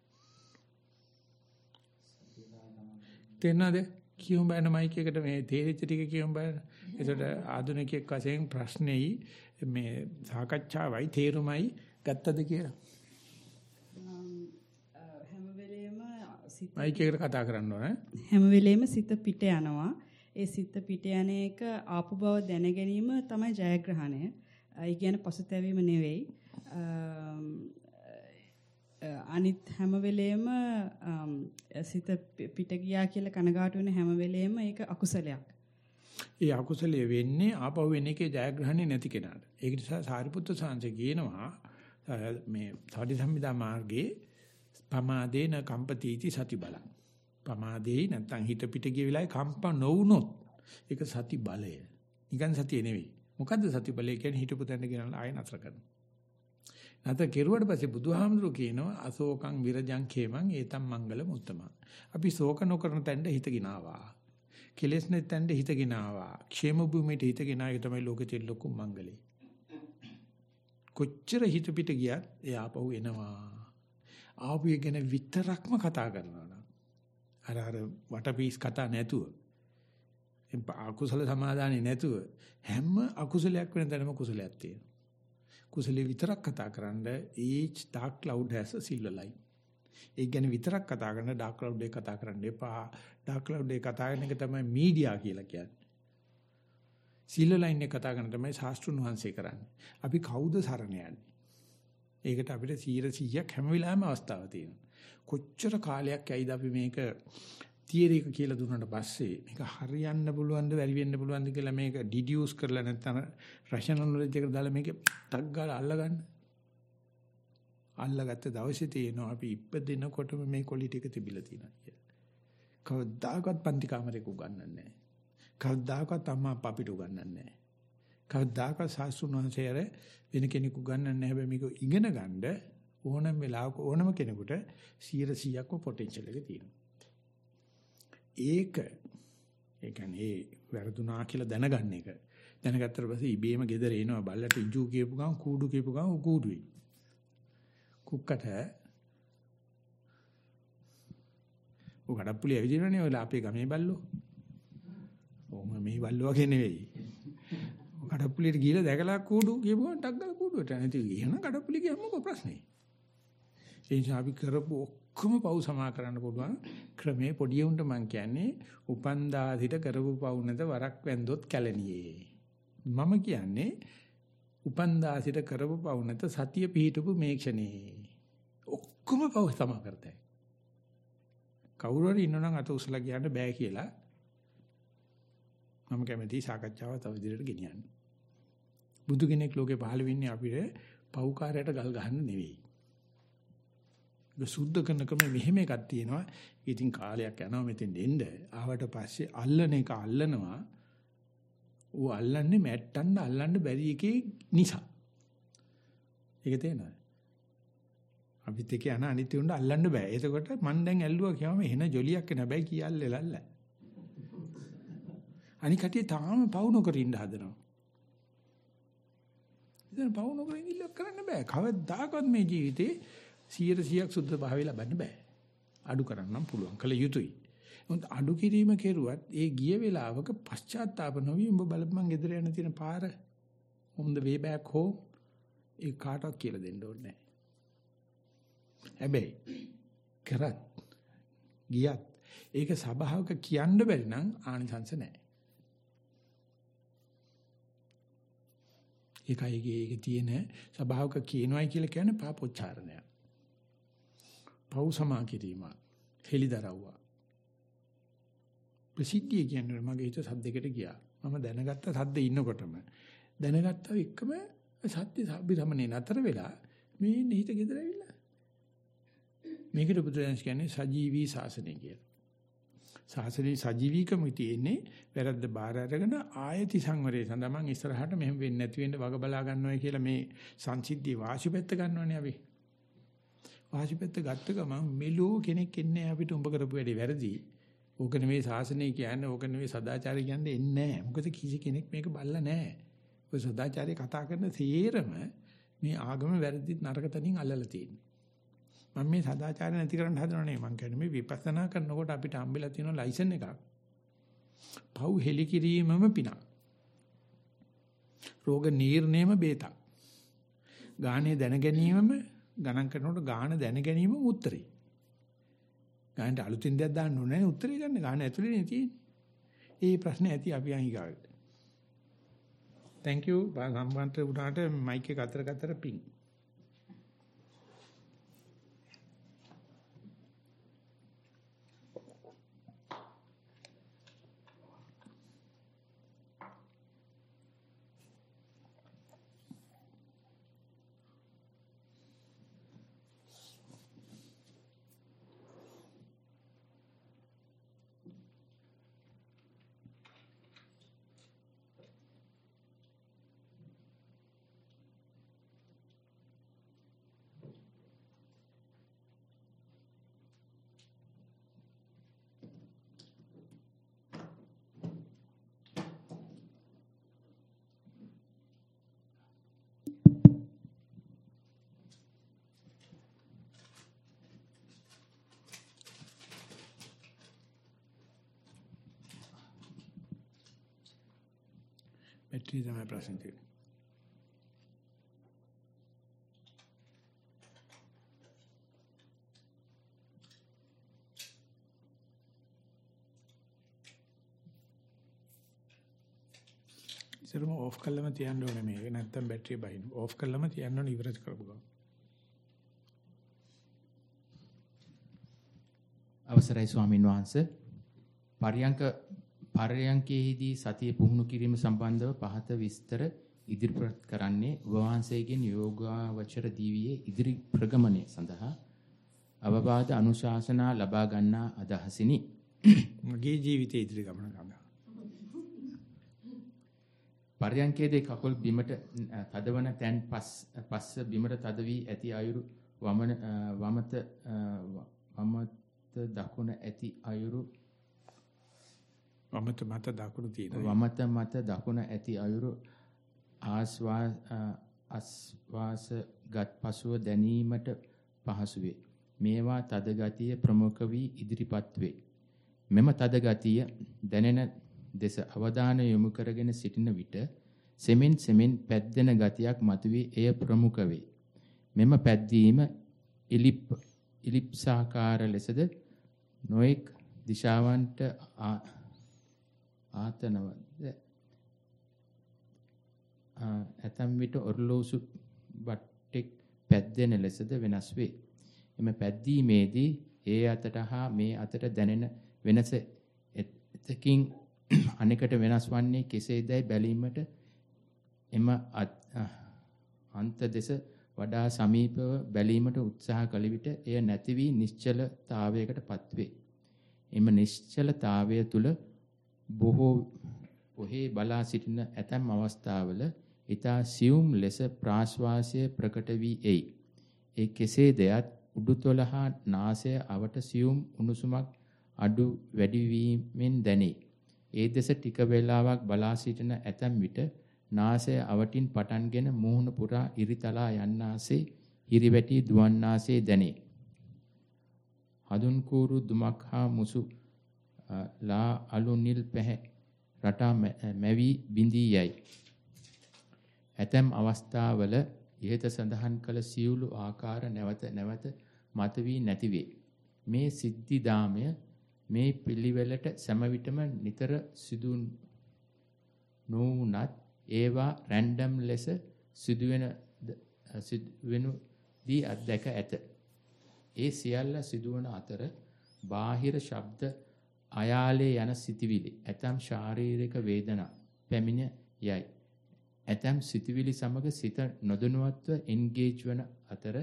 තේරෙනවද? කියමු බෑන මයික් එකට මේ තේරිච්ච ටික කියමු බෑන. ඒකට ආධුනිකයෙක් වශයෙන් ප්‍රශ්නේයි මේ සාකච්ඡාවයි තේරුමයි ගත්තද කියලා. හැම වෙලේම මයික් එකට කතා කරන්න ඕනේ. හැම වෙලේම සිත පිට යනවා. ඒ සිත පිට යන එක ආපු බව දැන ගැනීම තමයි ජයග්‍රහණය. ඒ කියන්නේ පසුතැවීම නෙවෙයි. අනිත් හැම වෙලේම සිත පිට ගියා කියලා කනගාටු වෙන හැම වෙලේම ඒක අකුසලයක්. ඒ අකුසලයේ වෙන්නේ ආපහු වෙන එකේ ජයග්‍රහණේ නැති කෙනාට. ඒක නිසා සාරිපුත්‍ර සාංශ කියනවා මේ සාදි සම්මිදා මාර්ගයේ පමාදේන කම්පතිති සති බලං. පමාදේ නැත්තම් හිත පිට ගිය වෙලාවේ කම්ප නොවුනොත් ඒක සති බලය. නිකන් සතිය නෙවෙයි. මොකද්ද සති බලය කියන්නේ හිතපු තැන ගෙනල්ලා ආය නතර කරනවා. නැත්නම් කෙරුවට පස්සේ බුදුහාමුදුරු කියනවා අශෝකං විරජං khemං ඒතම් මංගල මුත්තම. අපි ශෝක නොකරන තැනට හිත ගිනාවා. කෙලෙස් නැතැනට හිත ගිනාවා. ക്ഷേම භූමියට හිත ගිනාය තමයි ලෝකෙ තියෙන ලොකු මංගලේ. කොච්චර හිත පිට ගියත් ඒ ආපහු එනවා. ආපු එක ගැන විතරක්ම කතා කරනවා නම් අර අර වටපීස් කතා නැතුව අකුසල සමාදානෙ නැතුව හැම අකුසලයක් වෙන තැනම කුසලයක් තියෙනවා. කුසලයේ විතරක් කතා කරන්න each dark cloud has a silver line. ඒ ගැන විතරක් කතා කරන dark cloud එක කතා කරන්න එපා. dark cloud එක කතා කරන එක තමයි මීඩියා කියලා කියන්නේ. silver line එක කතා කරන තමයි ශාස්ත්‍රුන් වහන්සේ කරන්නේ. අපි කවුද සරණ යන්නේ? ඒකට අපිට 100ක් හැම වෙලාවෙම අවස්ථාවක් තියෙනවා. කොච්චර කාලයක් ඇයිද අපි මේක තියරි එක කියලා දුන්නාට පස්සේ මේක හරියන්න පුළුවන්ද වැරි වෙන්න පුළුවන්ද කියලා මේක ඩිඩියුස් කරලා නැත්නම් රෂනල් නොලෙජ් එකට දාලා මේක ටක් ගාලා අල්ලගන්න. අල්ලගත්ත දවසේ තියෙනවා අපි ඉපදෙනකොටම මේ ක්වොලිටි එක තිබිලා තියෙනවා කියලා. කවදාකවත් පන්ති කාමරේක උගන්වන්නේ නැහැ. කවදාකවත් අම්මා අප්පා අපිට උගන්වන්නේ නැහැ. කවදාකවත් සාස්ෘණ වංශයර වෙන කෙනෙකු උගන්වන්නේ නැහැ. හැබැයි මේක ඉගෙන ගන්න ඕනම වෙලාවක ඕනම කෙනෙකුට 100%ක්ම පොටෙන්ෂල් එක තියෙනවා. ඒක ඒ කියන්නේ වැරදුනා කියලා දැනගන්න එක. දැනගත්තට පස්සේ ඉබේම ගෙදර එනවා බල්ලට ඉජු කියපු ගමන් කූඩු කියපු ගමන් කූඩුයි. කුක්කට ඔය කඩප්පුලිය ඇවිදිනවනේ ඔය අපේ ගමේ බල්ලෝ. ඔහොම මේ බල්ලෝ වගේ නෙවෙයි. කඩප්පුලියට ගිහලා දැකලා කූඩු කියපු ගමන් ටක් ගාලා කූඩුවට නැති එහෙනම් කඩප්පුලිය කියන්න මොකෝ ප්‍රශ්නේ. ඒ නිසා අපි කරපු ඔක්කොම පව් සමා කරන්න පුළුවන්. ක්‍රමේ පොඩි උන්ට මං කියන්නේ උපන්දාසිට කරපු පව් නැත වරක් වැන්දොත් කැලණියේ මම කියන්නේ උපන්දාසිට කරපු පව් නැත සතිය පිහිටපු මේක්ෂණේ ඔක්කොම පව් සමා කරතයි. කවුරු හරි ඉන්නවනම් අත උසලා කියන්න බෑ කියලා මම කැමති සාකච්ඡාව තව ඉදිරියට ගෙනියන්න. බුදු කෙනෙක් ලෝකේ පහළ වෙන්නේ අපිට පව්කාරයට ගල් ගහන්න නෙවෙයි. ඒක සුද්ධ කරන ක්‍රම මෙහෙම එකක් තියෙනවා. ඉතින් කාලයක් යනවා මෙතෙන් එන්න. ආවට පස්සේ අල්ලන එක අල්ලනවා. ඌ අල්ලන්නේ මැට්ටන්න අල්ලන්න බැරි එකේ නිසා. ඒක තේනවද? අපිත් එක්ක යන අනිත් උන්ට අල්ලන්න බෑ. එතකොට මං දැන් ඇල්ලුවා කියවම එන ජොලියක් නෑ කියල්ලේ ලල්ල. අනික කටිය තාම පවු නොකර ඉන්න හදනවා. ඉතින් පවු නොකර ඉන්න කරන්න බෑ. කවදාකවත් මේ ජීවිතේ 100ක් සුද්ධ භාවය ලබන්න බෑ. අඩු කරන්නම් පුළුවන්. කළ යුතුයි. මොකද අඩු කිරීම කෙරුවත් ඒ ගිය වෙලාවක පශ්චාත්තාප නොවි උඹ බලපන් ගෙදර යන තියෙන පාර on the way back home ඒ කාටවත් කියලා දෙන්න ඕනේ නැහැ. හැබැයි කරත් ගියත් ඒක සබාවක කියන්න බැරි නම් ආනිසංස නැහැ. ඒකයි ඒකේ තියෙන සබාවක කියනවායි කියලා කියන්නේ පාපොච්චාරණයක්. පව් සමා කිරීමක්. හෙලිදරව්වා ප්‍රසිද්ධිය කියන්නේ මගේ හිත සද්දයකට ගියා. මම දැනගත්ත සද්ද ඉන්නකොටම. දැනගත්ත එක්කම සත්‍ය සම්බිධමනේ නතර වෙලා මේ හිත ගෙදර ඇවිල්ලා. මේකට බුදුරජාණන් කියන්නේ සජීවී ශාසනය කියලා. ශාසනයේ සජීවීකම තියෙන්නේ. වැරද්ද බාර අරගෙන ආයති සංවරේ සඳහා මම ඉස්සරහට මෙහෙම වෙන්නේ නැති වෙන්න වග බලා ගන්නවා කියලා මේ සංසිද්ධිය වාසිපැත්ත ගන්නවනේ අපි. වාසිපැත්ත ගත්ත ගමන් මෙලෝ කෙනෙක් එන්නේ අපිට උඹ කරපු වැඩේ වැරදි. ඕක නෙමෙයි සාසනය කියන්නේ ඕක නෙමෙයි සදාචාරය කියන්නේ එන්නේ නැහැ. මොකද කිසි කෙනෙක් මේක බල්ලා නැහැ. ඔය සදාචාරය කතා කරන තේරම මේ ආගම වැරදි නරක තනින් අල්ලලා තියෙන්නේ. මම මේ සදාචාරය නැති කරන්න හදනව නේ මං කියන්නේ මේ විපස්සනා කරනකොට අපිට හම්බෙලා තියෙන ලයිසන් එකක්. පව් හෙලි කිරීමම පිනක්. රෝග නිర్ణයම බේතක්. ගානේ දැන ගැනීමම ගණන් කරනකොට ගාන දැන ගැනීමම උත්තරේ. ගානට අලුතින් දෙයක් දාන්න ඕනේ නැහැ උත්තරේ ගන්න ගාන ඇතුලේ නේ තියෙන්නේ. ඒ ප්‍රශ්නේ ඇති අපි අහිගාවට. thank you සම්බන්ධ වුණාට මයික් එක අතර ගතර පිං. බැටරි තමයි ප්‍රශ්න තියෙන්නේ. ඉතින්ම ඕෆ් කළම තියන්න ඕනේ මේක නැත්තම් බැටරිය බහින. ඕෆ් කළම තියන්න ඕනේ ඉවර කරපු ගමන්. අවසරයි ස්වාමින් වහන්සේ පරියංක පරයන්කේහිදී සතිය පුහුණු කිරීම සම්බන්ධව පහත විස්තර ඉදිරිපත් කරන්නේ වහන්සේගෙන් යෝගාවචර දීවියේ ඉදිරි ප්‍රගමනය සඳහා අවවාද අනුශාසනා ලබා ගන්නා අදහසිනි. මගේ ජීවිතයේ ඉදිරි ගමන ගන්නවා. පරයන්කේදී කකුල් බිමට තදවන තැන් පස් පස්ස බිමට තද වී ඇති අයුරු වමන වමත වමත දකුණ ඇති අයුරු වමත මත දකුණු තියෙනවා. වමත මත දකුණ ඇති අයුරු ආස්වා ආස්වාස ගත් පසුව දැනීමට පහසු වේ. මේවා තද ගතිය ප්‍රමුඛ වී ඉදිරිපත් වේ. මෙම තද ගතිය දැනෙන දෙස අවධානය යොමු කරගෙන සිටින විට සෙමින් සෙමින් පැද්දෙන ගතියක් මතුවී එය ප්‍රමුඛ වේ. මෙම පැද්දීම ඉලිප් ඉලිප්සාකාර ලෙසද නොඑක් දිශාවන්ට ආතනවද ඇතම් විට ඔරලෝසු බට්ටෙක් පැද්දෙන ලෙසද වෙනස් වේ. එම පැද්දීමේදී ඒ අතට හා මේ අතට දැනෙන වෙනස එතකින් අනෙකට වෙනස් වන්නේ කෙසේදයි බැලීමට එම අන්ත දෙස වඩා සමීපව බැලීමට උත්සාහ කළ විට එය නැති වී නිශ්චලතාවයකට පත්වේ. එම නිශ්චලතාවය තුල බොහෝ ඔහේ බලා සිටින ඇතැම් අවස්ථාවල ඊතා සියුම් ලෙස ප්‍රාශ්වාසය ප්‍රකට වී එයි. ඒ කෙසේ දෙයත් උඩුතොල හා නාසය අවට සියුම් උණුසුමක් අඩු වැඩි වීමෙන් දැනේ. ඒ දෙස ටික වේලාවක් බලා සිටින ඇතැම් විට නාසය අවටින් පටන්ගෙන මුහුණ පුරා ඉරිතලා යන්නාසේ හිරිවැටි දුවන්නාසේ දැනේ. හදුන් කූරු දුමක් හා මුසු ලා අලු නිල් පැහැ රටා මැවි බිඳී යයි. ඇතැම් අවස්ථාවල ඉහත සඳහන් කළ සියලු ආකාර නැවත නැවත මතුවී නැතිවේ. මේ සිද්ධි දාමය මේ පිළිවෙලට සෑම විටම නිතර සිදු නොවුනත් ඒවා රැන්ඩම් ලෙස සිදුවෙන සිදුවෙනු දී අත්දැක ඇත. ඒ සියල්ල සිදුවන අතර බාහිර ශබ්ද අයාලේ යන සිටිවිලි ඇතම් ශාරීරික වේදනා පැමිණ යයි. ඇතම් සිටිවිලි සමග සිත නොදනුවත්ව එන්ගේජ් වන අතර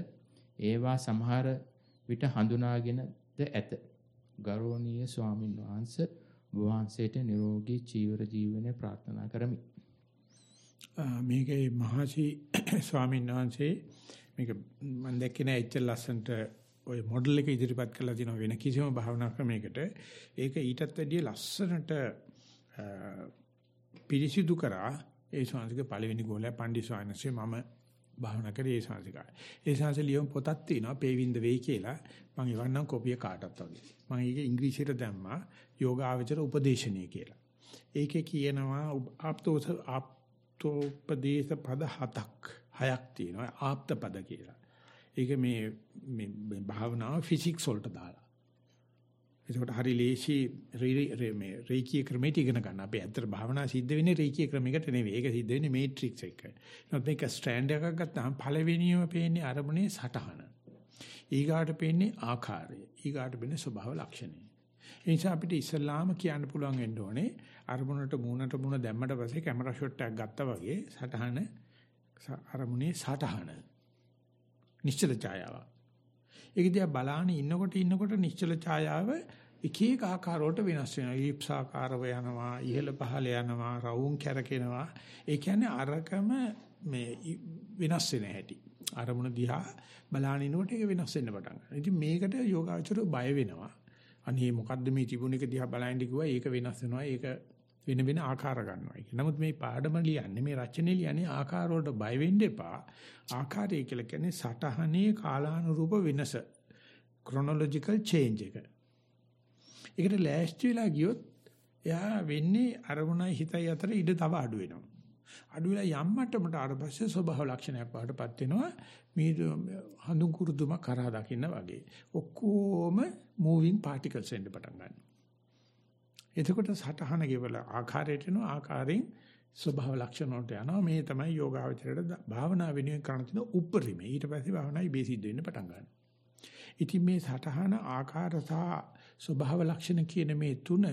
ඒවා සමහර විට හඳුනාගෙනද ඇත. ගෞරවනීය ස්වාමින් වහන්සේ වහන්සේට නිරෝගී චීවර ජීවනය ප්‍රාර්ථනා කරමි. මේකේ මහසි ස්වාමීන් වහන්සේ මේක මම දැක්කේ නෑ එච්චර ලස්සනට ওই මොඩල් එක ඉදිරිපත් කරලා තියෙන වෙන කිසිම භාවනා ක්‍රමයකට ඒක ඊටත් වැඩිය ලස්සනට පිරිසිදු කරා ඒ ශාන්තික පළවෙනි ගෝලයා පණ්ඩි ස්වාමීන්සේ මම භාවනා කරේ ඒ ශාන්තිකයි. ඒ ශාන්තික ලියුම් පොතක් තියෙනවා පේවින්ද වෙයි කියලා. මම ඉවන්නම් කොපිය කාටත් වගේ. මම ඒක ඉංග්‍රීසියට දැම්මා යෝගාවචර උපදේශනීය කියලා. ඒකේ කියනවා ආප්තෝස ආප්තෝපදේශ පද හතක් හයක් තියෙනවා ආප්ත පද කියලා. ඒක මේ මේ භාවනාව ෆිසික්ස් වලට දාලා. ඒකට හරි ලේසි මේ රේකී ක්‍රමයට ඉගෙන ගන්න. අපි ඇත්තට භාවනා සිද්ධ වෙන්නේ රේකී ක්‍රමයකට නෙවෙයි. ඒක සිද්ධ වෙන්නේ මේට්‍රික්ස් එක. නමුත් මේක ස්ටෑන්ඩ් එකක් ගත්තාම පළවෙනියම පේන්නේ අරමුණේ සටහන. ඊගාට පේන්නේ ආකාරය. ඊගාට පේන්නේ ස්වභාව ලක්ෂණය. ඒ නිසා අපිට ඉස්සල්ලාම කියන්න පුළුවන් වෙන්න ඕනේ අරමුණට මූණට මූණ දැම්මට පස්සේ කැමරා ෂොට් එකක් ගත්තා වගේ සටහන අරමුණේ සටහන. නිශ්චල ඡායාවක්. ඒක දිහා බලාන ඉන්නකොට ඉන්නකොට නිශ්චල ඡායාව එක එක ආකාරවලට වෙනස් වෙනවා. ඊප්සාකාරව යනවා, ඉහළ පහළ යනවා, රවුම් කැරකෙනවා. ඒ කියන්නේ අරකම මේ වෙනස් වෙන හැටි. අරමුණ දිහා බලාන ඉන්නකොට ඒක වෙනස් වෙන්න පටන් ගන්නවා. ඉතින් මේකට යෝගාචරය බය වෙනවා. අනේ මොකද්ද මේ තිබුණ එක දිහා බලන්න කිව්වා ඒක වෙනස් වෙනවා. ඒක වෙන වෙන ආකාර ගන්නවා කියන. නමුත් මේ පාඩම ලියන්නේ මේ රචනය ලියන්නේ ආකාර වලට බය වෙන්න එපා. ආකාරය කියලා කියන්නේ සටහනේ කාලානුරූප වෙනස. chronological change එක. ඒකට ලෑස්ති වෙලා ගියොත් එයා වෙන්නේ අරමුණයි හිතයි අතර ඉඩ තව අඩු වෙනවා. අඩු වෙලා යම් මට්ටමකට ආවට පස්සේ ස්වභාව ලක්ෂණයක් වඩටපත් වෙනවා. මේ හඳුන් කුරුදුම කරා දකින්න වගේ. ඔක්කොම moving particles වෙන්න පටන් ගන්නවා. එතකොට සටහන ගෙවල ආකාරයට එනවා ආකාරයෙන් ස්වභාව ලක්ෂණ වලට යනවා. මේ තමයි යෝගාවචරයට භාවනා වෙනුවෙන් කරන තියෙන උපරිමය ඊට පස්සේ භාවනායි බේසිද්ද වෙන්න පටන් ගන්නවා. ඉතින් මේ සටහන ආකාර සහ ස්වභාව ලක්ෂණ කියන මේ තුන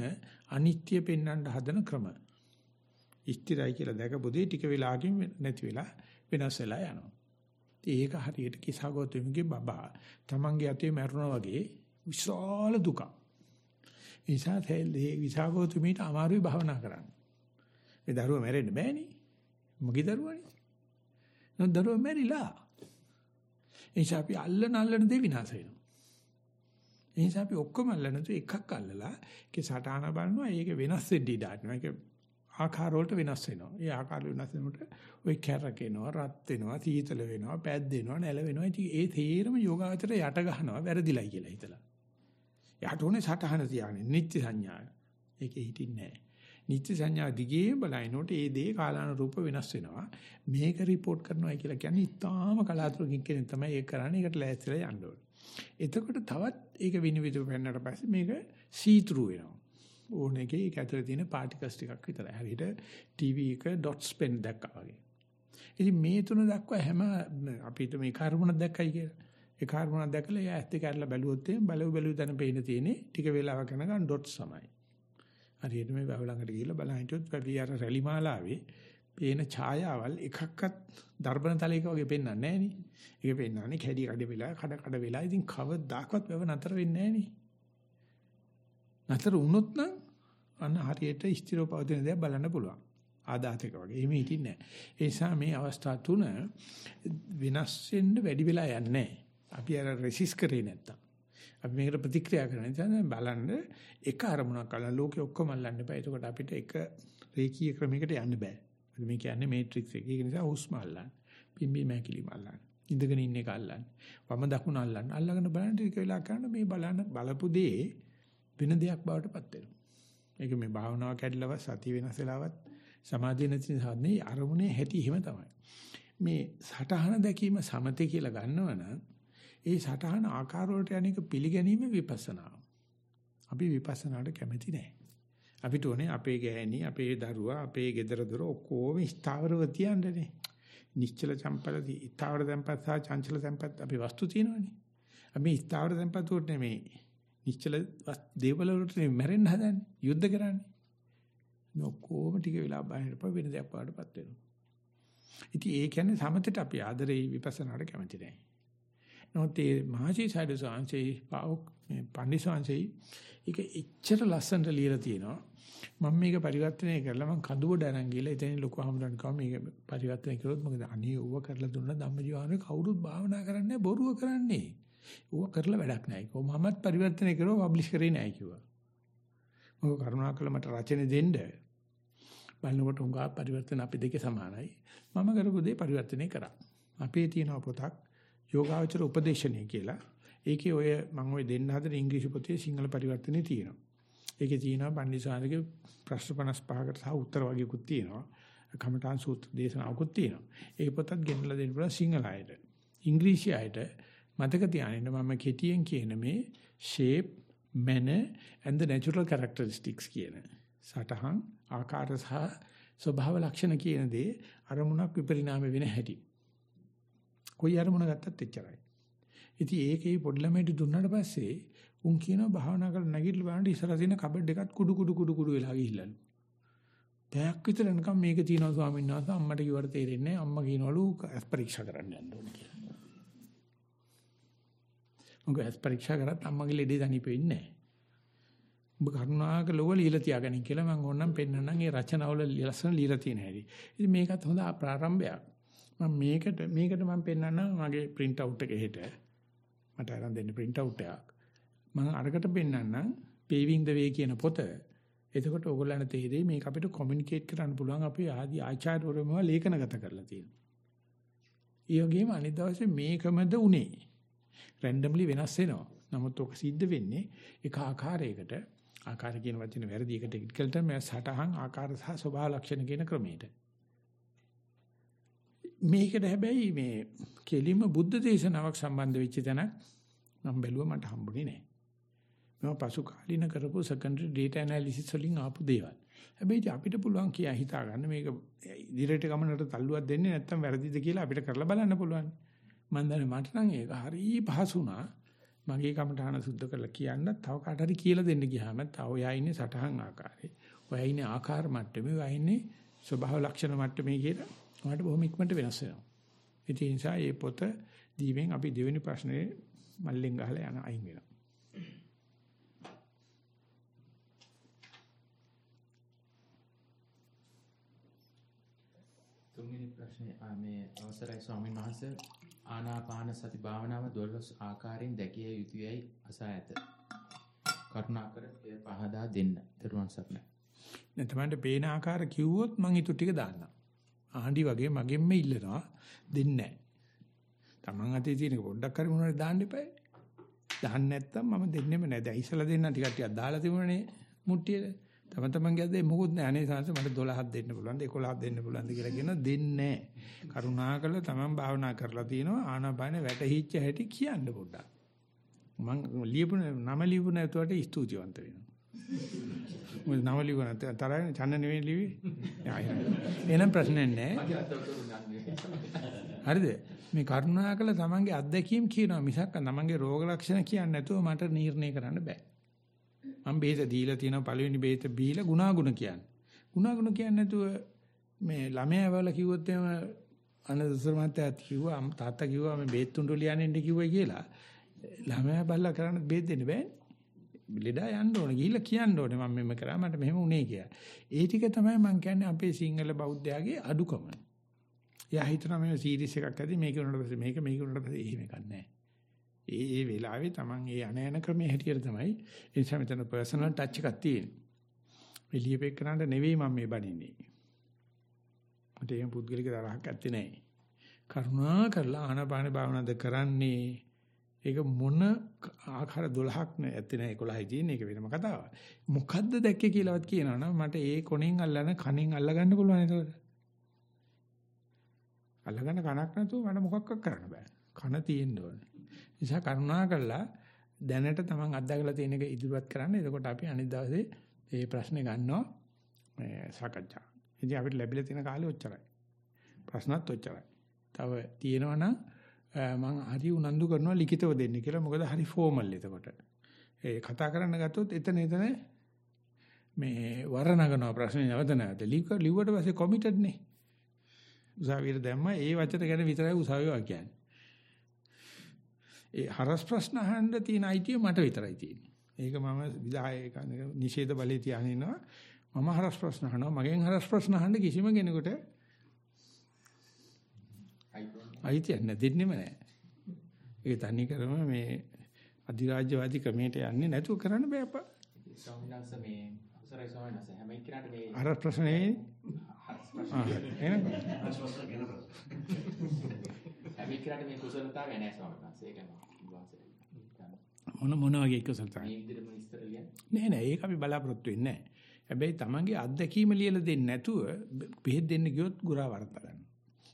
අනිත්‍ය පෙන්වන්න හදන ක්‍රම. ස්ථිරයි කියලා දැකපොදී ටික වෙලාවකින් නැති වෙලා වෙනස් වෙලා යනවා. ඒක හරියට කිසాగෞතමගේ බබා තමන්ගේ අතේ මැරුණා වගේ විශාල දුකක්. නිසා තෙල්ලේ විසාකෝතුමීට අමාරුයි භවනා කරන්න. මේ දරුවා මැරෙන්න බෑනේ. මගේ දරුවානේ. නෝ දරුවා මැරිලා. එනිසා අපි අල්ලන අල්ලන දේ විනාශ වෙනවා. එනිසා අපි ඔක්කොම අල්ලන තු එකක් අල්ලලා ඒකේ සටහන බලනවා ඒක වෙනස් වෙන්න ඉඩ ගන්නවා. ඒක ආකාර වලට වෙනස් වෙනවා. ඒ ආකාර වෙනස් වෙනකොට ওই කැරකෙනවා, රත් වෙනවා, සීතල වෙනවා, පැද්දෙනවා, නැල වෙනවා. ඉතින් ඒ තේරම යෝගාවචර යට ගන්නවා වැරදිලයි කියලා හිතලා. යාට ඕනේ සටහන තියාගන්න. නිත්‍ය සංඥා. ඒකේ හිටින්නේ නැහැ. නිත්‍ය සංඥා දිගේ බලනකොට ඒ දේ කාලානුරූප වෙනස් වෙනවා. මේක report කරනවා කියලා කියන්නේ ඉතාම කලාතුරකින් කෙනෙක් තමයි ඒක කරන්නේ. ඒකට ලෑස්තිලා යන්න ඕනේ. එතකොට තවත් ඒක විනිවිද වෙන්නට පස්සේ මේක සීතුරු වෙනවා. ඕන එකේ ඒක ඇතුලේ තියෙන පාටිකල්ස් ටිකක් විතරයි. හරියට ටීවී එක ඩොට්ස් පෙන් දැක්කා වගේ. ඉතින් මේ තුන දක්වා හැම අපි හිත මේ කර්මණ දැක්කයි කියලා. ඒ කාර්බෝනක් දැකලා එයා ඇත්ත කැරලා බැලුවොත් එම් බලව බැලුව තැන පේන තියෙන්නේ ටික වෙලාවක් යනකම් ඩොට්ස් තමයි. හරියට මේ වැව ළඟට ගිහිල්ලා බලන් හිටියොත් වැවි අර රැලි මාලාවේ පේන ඡායාවල් එකක්වත් දර්පණ තලයක වගේ පෙන්වන්නේ නැහැ නේ. ඒක පෙන්වන්නේ කැඩි කඩ වෙලා කඩ කඩ වෙලා ඉතින් කවදාකවත් වැව නතර වෙන්නේ නැහැ නේ. නතර වුණොත් නම් අන්න හරියට ස්ථිරව පවතින දේ බලන්න පුළුවන්. ආදාතක වගේ. එහෙම හිටින්නේ නැහැ. ඒ නිසා මේ අවස්ථා තුන වෙනස් වෙන්න වැඩි වෙලා යන්නේ නැහැ. අපි අර රෙසිස් කරේ නැත්තම්. අපි මේකට ප්‍රතික්‍රියා කරන නිසා බලන්න එක අරමුණක් අල්ලන ලෝකෙ ඔක්කොම අල්ලන්න බෑ. එතකොට අපිට එක රේඛීය ක්‍රමයකට යන්න බෑ. මේ කියන්නේ මේට්‍රික්ස් එක. ඒක නිසා හුස්ම අල්ලන්න. පිම්බි මෑකිලිම අල්ලන්න. ඉඳගෙන ඉන්න එක අල්ලන්න. වම දකුණ අල්ලන්න. අල්ලගෙන බලන්න ටික වෙලා කරන මේ බලන බලපු දේ වෙන දෙයක් බවට පත් වෙනවා. ඒක මේ භාවනාව කැඩලවත් සතිය වෙනස් වෙලාවත් සමාධිය නැති නිසා නේ අරමුණේ හැටි එහෙම තමයි. මේ සටහන දැකීම සමතේ කියලා ගන්නවනම් ඒ සටහන ආකාර වලට යන්නේක පිළිගැනීම විපස්සනා. අපි විපස්සනාට කැමති නැහැ. අපිට ඕනේ අපේ ගෑණි, අපේ දරුවා, අපේ ගෙදර දොර ඔක්කොම ස්ථාවරව තියන්නනේ. නිශ්චල සම්පatti, ස්ථාවර සම්පත් සහ චංචල සම්පත් අපි වස්තු තියෙනවනේ. අපි ස්ථාවර සම්පත් වලට නෙමෙයි. නිශ්චල දේවල් වලට මැරෙන්න හදන්නේ. යුද්ධ කරන්නේ. ඔක්කොම ටික වෙලා බාහිරප වෙන දෙයක් පාඩපත් වෙනවා. ඉතින් ඒ කියන්නේ සමතට අපි ආදරේ විපස්සනාට කැමති නැහැ. නමුත් ඒ මහසි සයිඩ සාංශේ පාවොක් මේ පන්දිසාංශේ ඒක එච්චර ලස්සනට ලියලා තියෙනවා. මම මේක පරිවර්තනය කරලා මම කඳුබඩ අරන් ගිහලා එතන ලොකු හමුදන් කව මේක පරිවර්තනය කරොත් මොකද අනේ ඌව කරලා දුන්නා ධම්මජීවහනේ කවුරුත් භාවනා කරන්නේ බොරුව කරන්නේ. ඌව කරලා වැඩක් නැහැ. කොහොමවත් පරිවර්තනය කරුවා පබ්ලිෂ් කරේ නැහැ කිව්වා. මොකද කරුණාකරලා මට රචනෙ දෙන්න. බලනකොට උංගා පරිවර්තන අපි දෙකේ සමානයි. මම කරපු දේ පරිවර්තනය කරා. අපේ තියෙන පොතක් යෝගාවචර උපදේශනය කියලා. ඒකේ ඔය මම ඔය දෙන්න හදන ඉංග්‍රීසි පොතේ සිංහල පරිවර්තනේ තියෙනවා. ඒකේ තියෙනවා පන්දිසාරගේ ප්‍රශ්න 55කට සහ උත්තර වගේකුත් තියෙනවා. කමඨාන් සූත්‍ර දේශනාවකුත් තියෙනවා. ඒ පොතත් ගෙනලා දෙන්න පුළුවන් සිංහල අයට. ඉංග්‍රීසි අයට මතක තියාගන්න මම කෙටියෙන් කියන මේ shape manner and the natural characteristics කියන සටහන් ආකාර සහ ස්වභාව ලක්ෂණ කියන දේ අරමුණක් විපරිණාම වෙන හැටි. කොයි අරමුණ ගත්තත් එච්චරයි. ඉතින් ඒකේ පොඩි ළමයිට දුන්නාට පස්සේ උන් කියනවා භාවනා කරලා නැගිටලා බලන්න ඉස්සරහ තියෙන කබඩ් එකත් කුඩු කුඩු කුඩු කුඩු වෙලා ගිහිල්ලාලු. පැයක් විතර නිකන් මේක තියෙනවා ස්වාමීන් වහන්සේ අම්මට කිව්වට තේරෙන්නේ නැහැ. අම්මා කියනවලු ඇස් පරීක්ෂා කරන්න යන්න ඕනේ කියලා. මොකද ඇස් පරීක්ෂා කරත් අම්මගේ ලෙඩේ තනිපෙන්නේ නැහැ. ඔබ කරුණාකර ලෝක লীලා තියාගනින් කියලා මම ඕනනම් පෙන්නන්නම් ඒ රචනාවල ලස්සන লীලා තියෙන හැටි. ඉතින් මේකත් හොඳ ප්‍රාරම්භයක්. මම මේකට මේකට මම පෙන්නන්නම් මගේ print out එක හෙට. මට අරන් දෙන්න print out එකක්. මම අරකට පෙන්නන්නම් paving the way කියන පොත. එතකොට ඕගොල්ලන්ට තේරෙයි මේක අපිට communicate කරන්න පුළුවන් අපි ආදි ආචාර්යවරුම ලේඛනගත කරලා තියෙනවා. ඒ වගේම අනිත් දවසේ මේකමද උනේ. randomly වෙනස් වෙනවා. නමුත් ඔක සිද්ධ වෙන්නේ එක ආකාරයකට ආකාර කියන වචනේ වැරදි එකට ඉක්කලට මේ සටහන් ආකාර සහ ස්වභාව ලක්ෂණ කියන ක්‍රමයට. මේකට හැබැයි මේ කෙලිම බුද්ධ දේශනාවක් සම්බන්ධ වෙච්ච තැනක් මම බැලුවා මට හම්බුනේ නැහැ. මම පසු කාලින කරපු secondary data analysis වලින් ආපු දේවල්. හැබැයි අපිට පුළුවන් කියා හිතා ගන්න මේක ඉදිරියට ගමනට තල්ලුවක් දෙන්නේ නැත්නම් වැරදිද කියලා අපිට කරලා බලන්න පුළුවන්. මම දන්නේ මට නම් ඒක හරි පහසු වුණා. මගේ කමටහන සුද්ධ කරලා කියන්න තව කාට හරි කියලා දෙන්න ගියාම තව ඔයා ඉන්නේ සටහන් ආකාරයේ. ඔයා ඉන්නේ ආකාර මට්ටමේ, ඔයා ඉන්නේ ස්වභාව ලක්ෂණ මට්ටමේ කියලා ඔයාලට බොහොම ඉක්මනට වෙනස් වෙනවා. ඒ නිසා මේ පොත දීවෙන් අපි දෙවෙනි ප්‍රශ්නේ මල්ලෙන් ගහලා යන අයින් වෙනවා. තුන්වෙනි ප්‍රශ්නේ මේ අවසරයි ස්වාමීන් වහන්සේ ආනාපාන සති භාවනාව දොළොස් ආකාරයෙන් දැකිය යුතුයයි අසා ඇත. කරුණාකර පහදා දෙන්න. ත්වන් සරණයි. දැන් තමයි පේන ආකාර කිව්වොත් මම ඊටු ටික දාන්නම්. ආණ්ඩි වගේ මගෙන්ම ඉල්ලනවා දෙන්නේ නැහැ. Taman අතේ තියෙන පොඩ්ඩක් හරි මොනවද දාන්න එපා. දාන්න නැත්තම් මම දෙන්නෙම නැහැ. දැන් ඉස්සලා දෙන්න ටිකක් ටිකක් දාලා තිබුණනේ මුට්ටියට. තම තමන්ගේ අතේ මොකුත් නැහැ. අනේ සංස මට 12ක් දෙන්න පුළුවන්ද 11ක් දෙන්න පුළුවන්ද කියලා කියන දෙන්නේ නැහැ. කරුණාකරලා තමන් භාවනා කරලා තිනවා ආනාපාන වැටහිච්ච හැටි කියන්න පොඩ්ඩක්. මම ලියපු නම ලියපු නැතුවට ස්තුතිවන්ත වෙනවා. මොකද නම ලියපු නැත්නම් තරයි චන්න නෙවෙයි ලිව්වේ. එහෙනම් ප්‍රශ්නයක් නැහැ. හරිද? මේ කරුණාකරලා තමන්ගේ අත්දැකීම් කියනවා මිසක් තමන්ගේ රෝග ලක්ෂණ කියන්නේ නැතුව මට නිర్ణය කරන්න බෑ. මම බෙහෙත දීලා තියෙනවා පළවෙනි බෙහෙත බීලා ගුණාගුණ කියන්නේ. ගුණාගුණ කියන්නේ නැතුව මේ ළමයා වල කිව්වොත් එහෙම අනදසර මහත්තයා කිව්වා තාත්තා කිව්වා මේ බෙහෙත් තුන්ඩු ලියන්න කිව්වයි කියලා. ළමයා බල්ලා කරන්න බෙහෙත් දෙන්න බෑනේ. ලෙඩා යන්න ඕනේ ගිහිල්ලා කියන්න ඕනේ මම මෙහෙම කරා මට මෙහෙම උනේ කියලා. ඒ ටික තමයි මම කියන්නේ අපේ සිංහල බෞද්ධයාගේ අඩුකම. එයා හිතනවා මේ සීරීස් එකක් ඇති මේක උනට පස්සේ මේක මේක උනට පස්සේ එහෙම එකක් නැහැ. ඒ ඒ වෙලාවේ Taman ඒ අන යන ක්‍රමයේ හැටියට තමයි ඒ නිසා මෙතන පර්සනල් ටච් එකක් තියෙන්නේ. මේ ලියපෙන්නට නෙවෙයි මම මේ බණින්නේ. මට එහෙම පුද්ගලික තරහක් ඇත්තේ නැහැ. කරුණා කරලා ආනාපාන භාවනාවද කරන්නේ ඒක මොන ආකාර 12ක් නෑ ඇත්තේ නෑ 11යි තියෙන්නේ ඒක වෙනම කතාවක්. මොකද්ද දැක්කේ කියලාවත් කියනවනම් මට ඒ කොණෙන් අල්ලන කණෙන් අල්ලගන්න පුළුවන් ඒකට. අල්ලගන්න කණක් නැතුව මට මොකක්වත් කරන්න බෑ. කන තියෙන්න ඕනේ. නිසා කරුණා කරලා දැනට තමන් අත්දැකලා තියෙන එක ඉදිරිපත් කරන්න. එතකොට අපි අනිත් දවසේ මේ ප්‍රශ්නේ ගන්නවා මේ සාකච්ඡා. ඉතින් අපිට ලැබිලා තියෙන කාලේ ඔච්චරයි. ප්‍රශ්නත් ඔච්චරයි. තව තියෙනවනම් මම හරි උනන්දු කරනවා ලිඛිතව දෙන්න කියලා. මොකද හරි ෆෝමල් එතකොට. ඒ කතා කරන්න ගත්තොත් එතන එතන මේ වරණගනවා ප්‍රශ්නේ නැවත නැවත. ලිව්වට පස්සේ කොමිටඩ් නේ. උසාවියට දැම්ම ඒ වචන ගැන විතරයි උසාවිය කියන්නේ. ඒ හරස් ප්‍රශ්න අහන්න තියෙන අයිතිය මට විතරයි තියෙන්නේ. ඒක මම විදායක නිෂේධ බලයේ තියාගෙන ඉනවා. මම හරස් ප්‍රශ්න අහනවා. මගෙන් හරස් ප්‍රශ්න අහන්න කිසිම කෙනෙකුට අයිතියක් නැහැ දෙන්නෙම නැහැ. ඒක තනි කරම මේ අධිරාජ්‍යවාදී ක්‍රමයට යන්නේ නැතුව කරන්න බෑ අප්පා. ස්වාමීන් වහන්සේ මේ අවසරයි ස්වාමීන් වහන්සේ හැම එක්කනට මේ හරස් ප්‍රශ්න හැම එක්කනට මේ කුසලතාවය නැහැ ස්වාමීන් වහන්සේ ඒක නෑ. මොන මොන වගේ කුසලතාවය? මේ විදිහටම විස්තර ලියන්න. නෑ නෑ ඒක අපි බලාපොරොත්තු වෙන්නේ නෑ. හැබැයි Tamange අත්දැකීම ලියලා දෙන්නේ නැතුව බෙහෙත් දෙන්න ගියොත් ගුරා වරත ගන්න.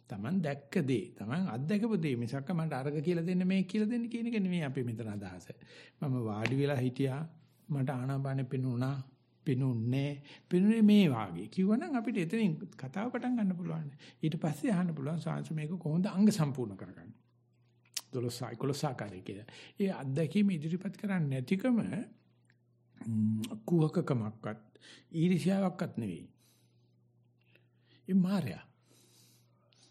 Taman දැක්ක දේ, Taman අත්දැකපු දේ මිසක් මට අරග කියලා දෙන්න මේ කියලා දෙන්න කියන එක නෙමෙයි අපි මෙතන අදහස. මම වාඩි වෙලා හිටියා මට ආනාපානෙ පෙනුණා පෙනුන්නේ පෙනුනේ මේ වාගේ කිව්වනම් අපිට එතනින් කතාව පටන් ගන්න පුළුවන් ඊට පස්සේ අහන්න පුළුවන් සාංශ මේක කොහොමද අංග සම්පූර්ණ කරගන්නේ 12 11 ආකාරය කියලා. ඒ අත්දැකීම ඉදිරිපත් කරන්නේ නැතිකම කුහකකමක්වත් ඊර්ෂ්‍යාවක්වත් නෙවෙයි. ඒ මායя.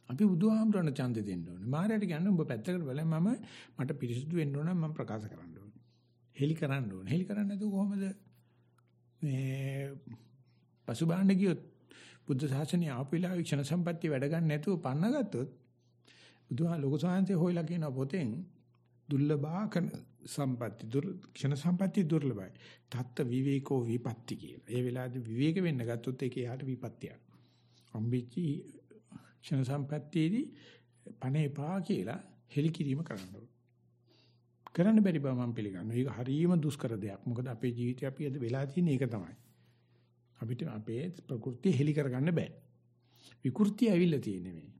අපි බුදුහාමරණ ඡන්දෙ දෙන්න ඕනේ. මායයට කියන්නේ උඹ පැත්තකට බලලා මම මට පිරිසුදු වෙන්න ඕන මම ප්‍රකාශ කරන්න ඕනේ. හෙලි කරන්න ඕනේ. හෙලි කරන්නේ නැතුව කොහොමද මේ පසුබාහන්න ගියොත් බුද්ධ ශාසනය ආපු වෙලාවේ ක්ෂණ සම්පත්තිය වැඩ ගන්න නැතුව පන්න ගත්තොත් බුදුහා ලෝක සාංශේ හොයලා කියන පොතෙන් දුර්ලභාකන සම්පatti දුර් ක්ෂණ සම්පatti දුර්ලභයි. තත්ත විවේකෝ විපත්ති කියලා. ඒ වෙලාවේදී විවේක වෙන්න ගත්තොත් ඒක එහාට විපත්තියක්. අම්බිච්චි ක්ෂණ සම්පත්තියේදී පණ එපා කියලා හෙලිකිරීම කරන්න ඕනේ. කරන්න බැරි බව මම පිළිගන්නවා. ඒක හරියම දුෂ්කර දෙයක්. මොකද අපේ ජීවිතේ අපි අද වෙලා තියෙන එක තමයි. අපිට අපේ ප්‍රകൃතිය හෙලි කරගන්න බෑ. විකෘතිය ඇවිල්ලා තියෙන්නේ මේ.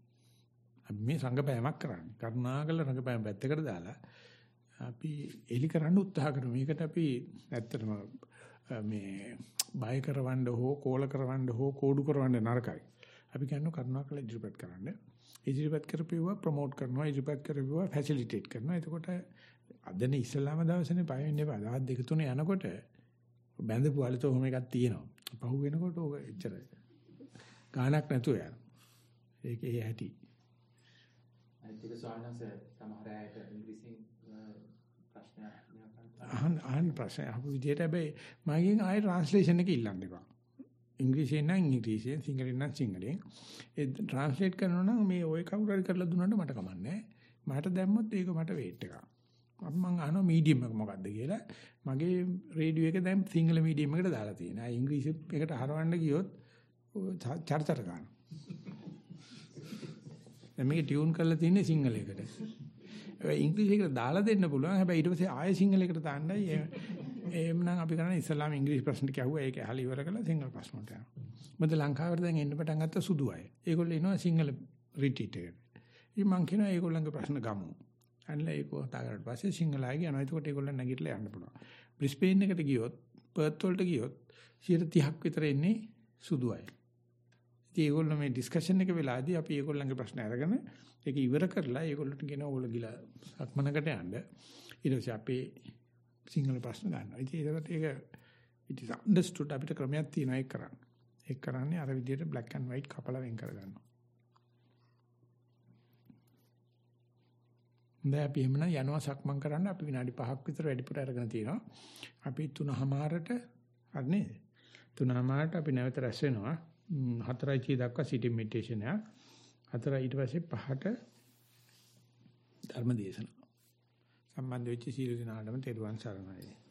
අපි මේ රංගපෑමක් කරන්නේ. කරුණාකර රංගපෑම පැත්තකට දාලා අපි එලි කරන්න උත්සාහ කරමු. මේකට අපි ඇත්තටම මේ බය කරවන්න හෝ කෝල කරවන්න හෝ කෝඩු කරවන්න නරකයි. අපි කියනවා කරුණාකර ඉදිරිපත් කරන්න. ඉදිරිපත් කරපුවා ප්‍රොමෝට් කරනවා, ඉදිරිපත් කරපුවා ෆැසිලිටේට් කරනවා. එතකොට අදනේ ඉස්ලාම දවසනේ පහ වෙන්නේ බා. දවස් දෙක තුනේ යනකොට බැඳපු වලතෝ ඔහොම එකක් තියෙනවා. පහු වෙනකොට ඕක එච්චරයි. ගාණක් නැතුව යනවා. ඒකේ ඇති. අනිත් එක ස්වාමීන් සමහර අයට ඉංග්‍රීසියෙන් ප්‍රශ්නයක් අහන්න අහන්න ප්‍රශ්න අහපු විදිහට හැබැයි මගෙන් ආයෙ ට්‍රාන්ස්ලේෂන් එක ඉල්ලන්න එපා. ඉංග්‍රීසියෙන් නම් ඉංග්‍රීසියෙන් සිංහලෙන් නම් සිංහලෙන්. ඒ ට්‍රාන්ස්ලේට් කරනවා නම් මේ ඔය කවුරු හරි කරලා දුන්නාට මට කමන්නේ මට දැම්මොත් ඒක මට වේට් එකක්. මම අහනවා මීඩියම් එක මොකද්ද කියලා. මගේ රේඩියෝ එක දැන් සිංහල මීඩියම් එකට දාලා තියෙනවා. ඉංග්‍රීසි එකට හරවන්න ගියොත් චර්චර ගන්න. දැන් මේක ටියුන් කරලා තියෙන්නේ සිංහලයකට. ඒ ඉංග්‍රීසියකට දාලා දෙන්න පුළුවන්. හැබැයි ඊට පස්සේ ආයෙ සිංහලයකට දාන්නයි එහෙමනම් අපි කරන්නේ ඉස්ලාම ඉංග්‍රීසි ප්‍රශ්න ටික අහුවා ඒක ඇහලා ඉවර කරලා සිංහල ප්‍රශ්න වලට යනවා. මොකද ලංකාවට දැන් එන්න පටන් ගත්ත සුදු අය. ඒගොල්ලෝ එනවා සිංහල රිට්‍රීට් එකට. ඉතින් මං කියනවා ඒගොල්ලන්ගේ ප්‍රශ්න ගමු. අනිලා ඒක කතා කරලා පස්සේ සිංහල අය කියනවා. එතකොට ඒගොල්ලන් නැගිටලා යන්න පුළුවන්. බ්‍රිස්බේන් එකට ගියොත් පර්ත් වලට ගියොත් 30ක් විතර එන්නේ සුදු අය. ඉතින් ඒගොල්ලෝ මේ ඩිස්කෂන් එක වෙලාදී අපි ඒගොල්ලන්ගේ ප්‍රශ්න අරගෙන ඒක ඉවර කරලා ඒගොල්ලන්ට කියනවා ඕගොල්ලෝ ගිලා සක්මනකට යන්න. ඊට පස්සේ අපේ සිංහල ප්‍රශ්න ගන්නවා. ඉතින් ඒකට ඒක it is understood අපිට ක්‍රමයක් තියෙනවා ඒක කරන්න. ඒක කරන්නේ අර විදිහට black and white කපලා වෙන් කරගන්නවා. දැන් අපි එහෙමනම් යනවා සක්මන් කරන්න අපි විනාඩි 5ක් විතර වැඩිපුර අරගෙන තියෙනවා. අපි 3:00මාරට හරි නේද? 3:00මාරට අපි නැවත රැස් වෙනවා. 4:00 දක්වා සිටින් මෙඩිටේෂන් එක. 4 ඊට පස්සේ 5ට ධර්ම දේශනාව. සම්බන්ධ වෙච්ච සීල දිනාටම තෙරුවන් සරණයි.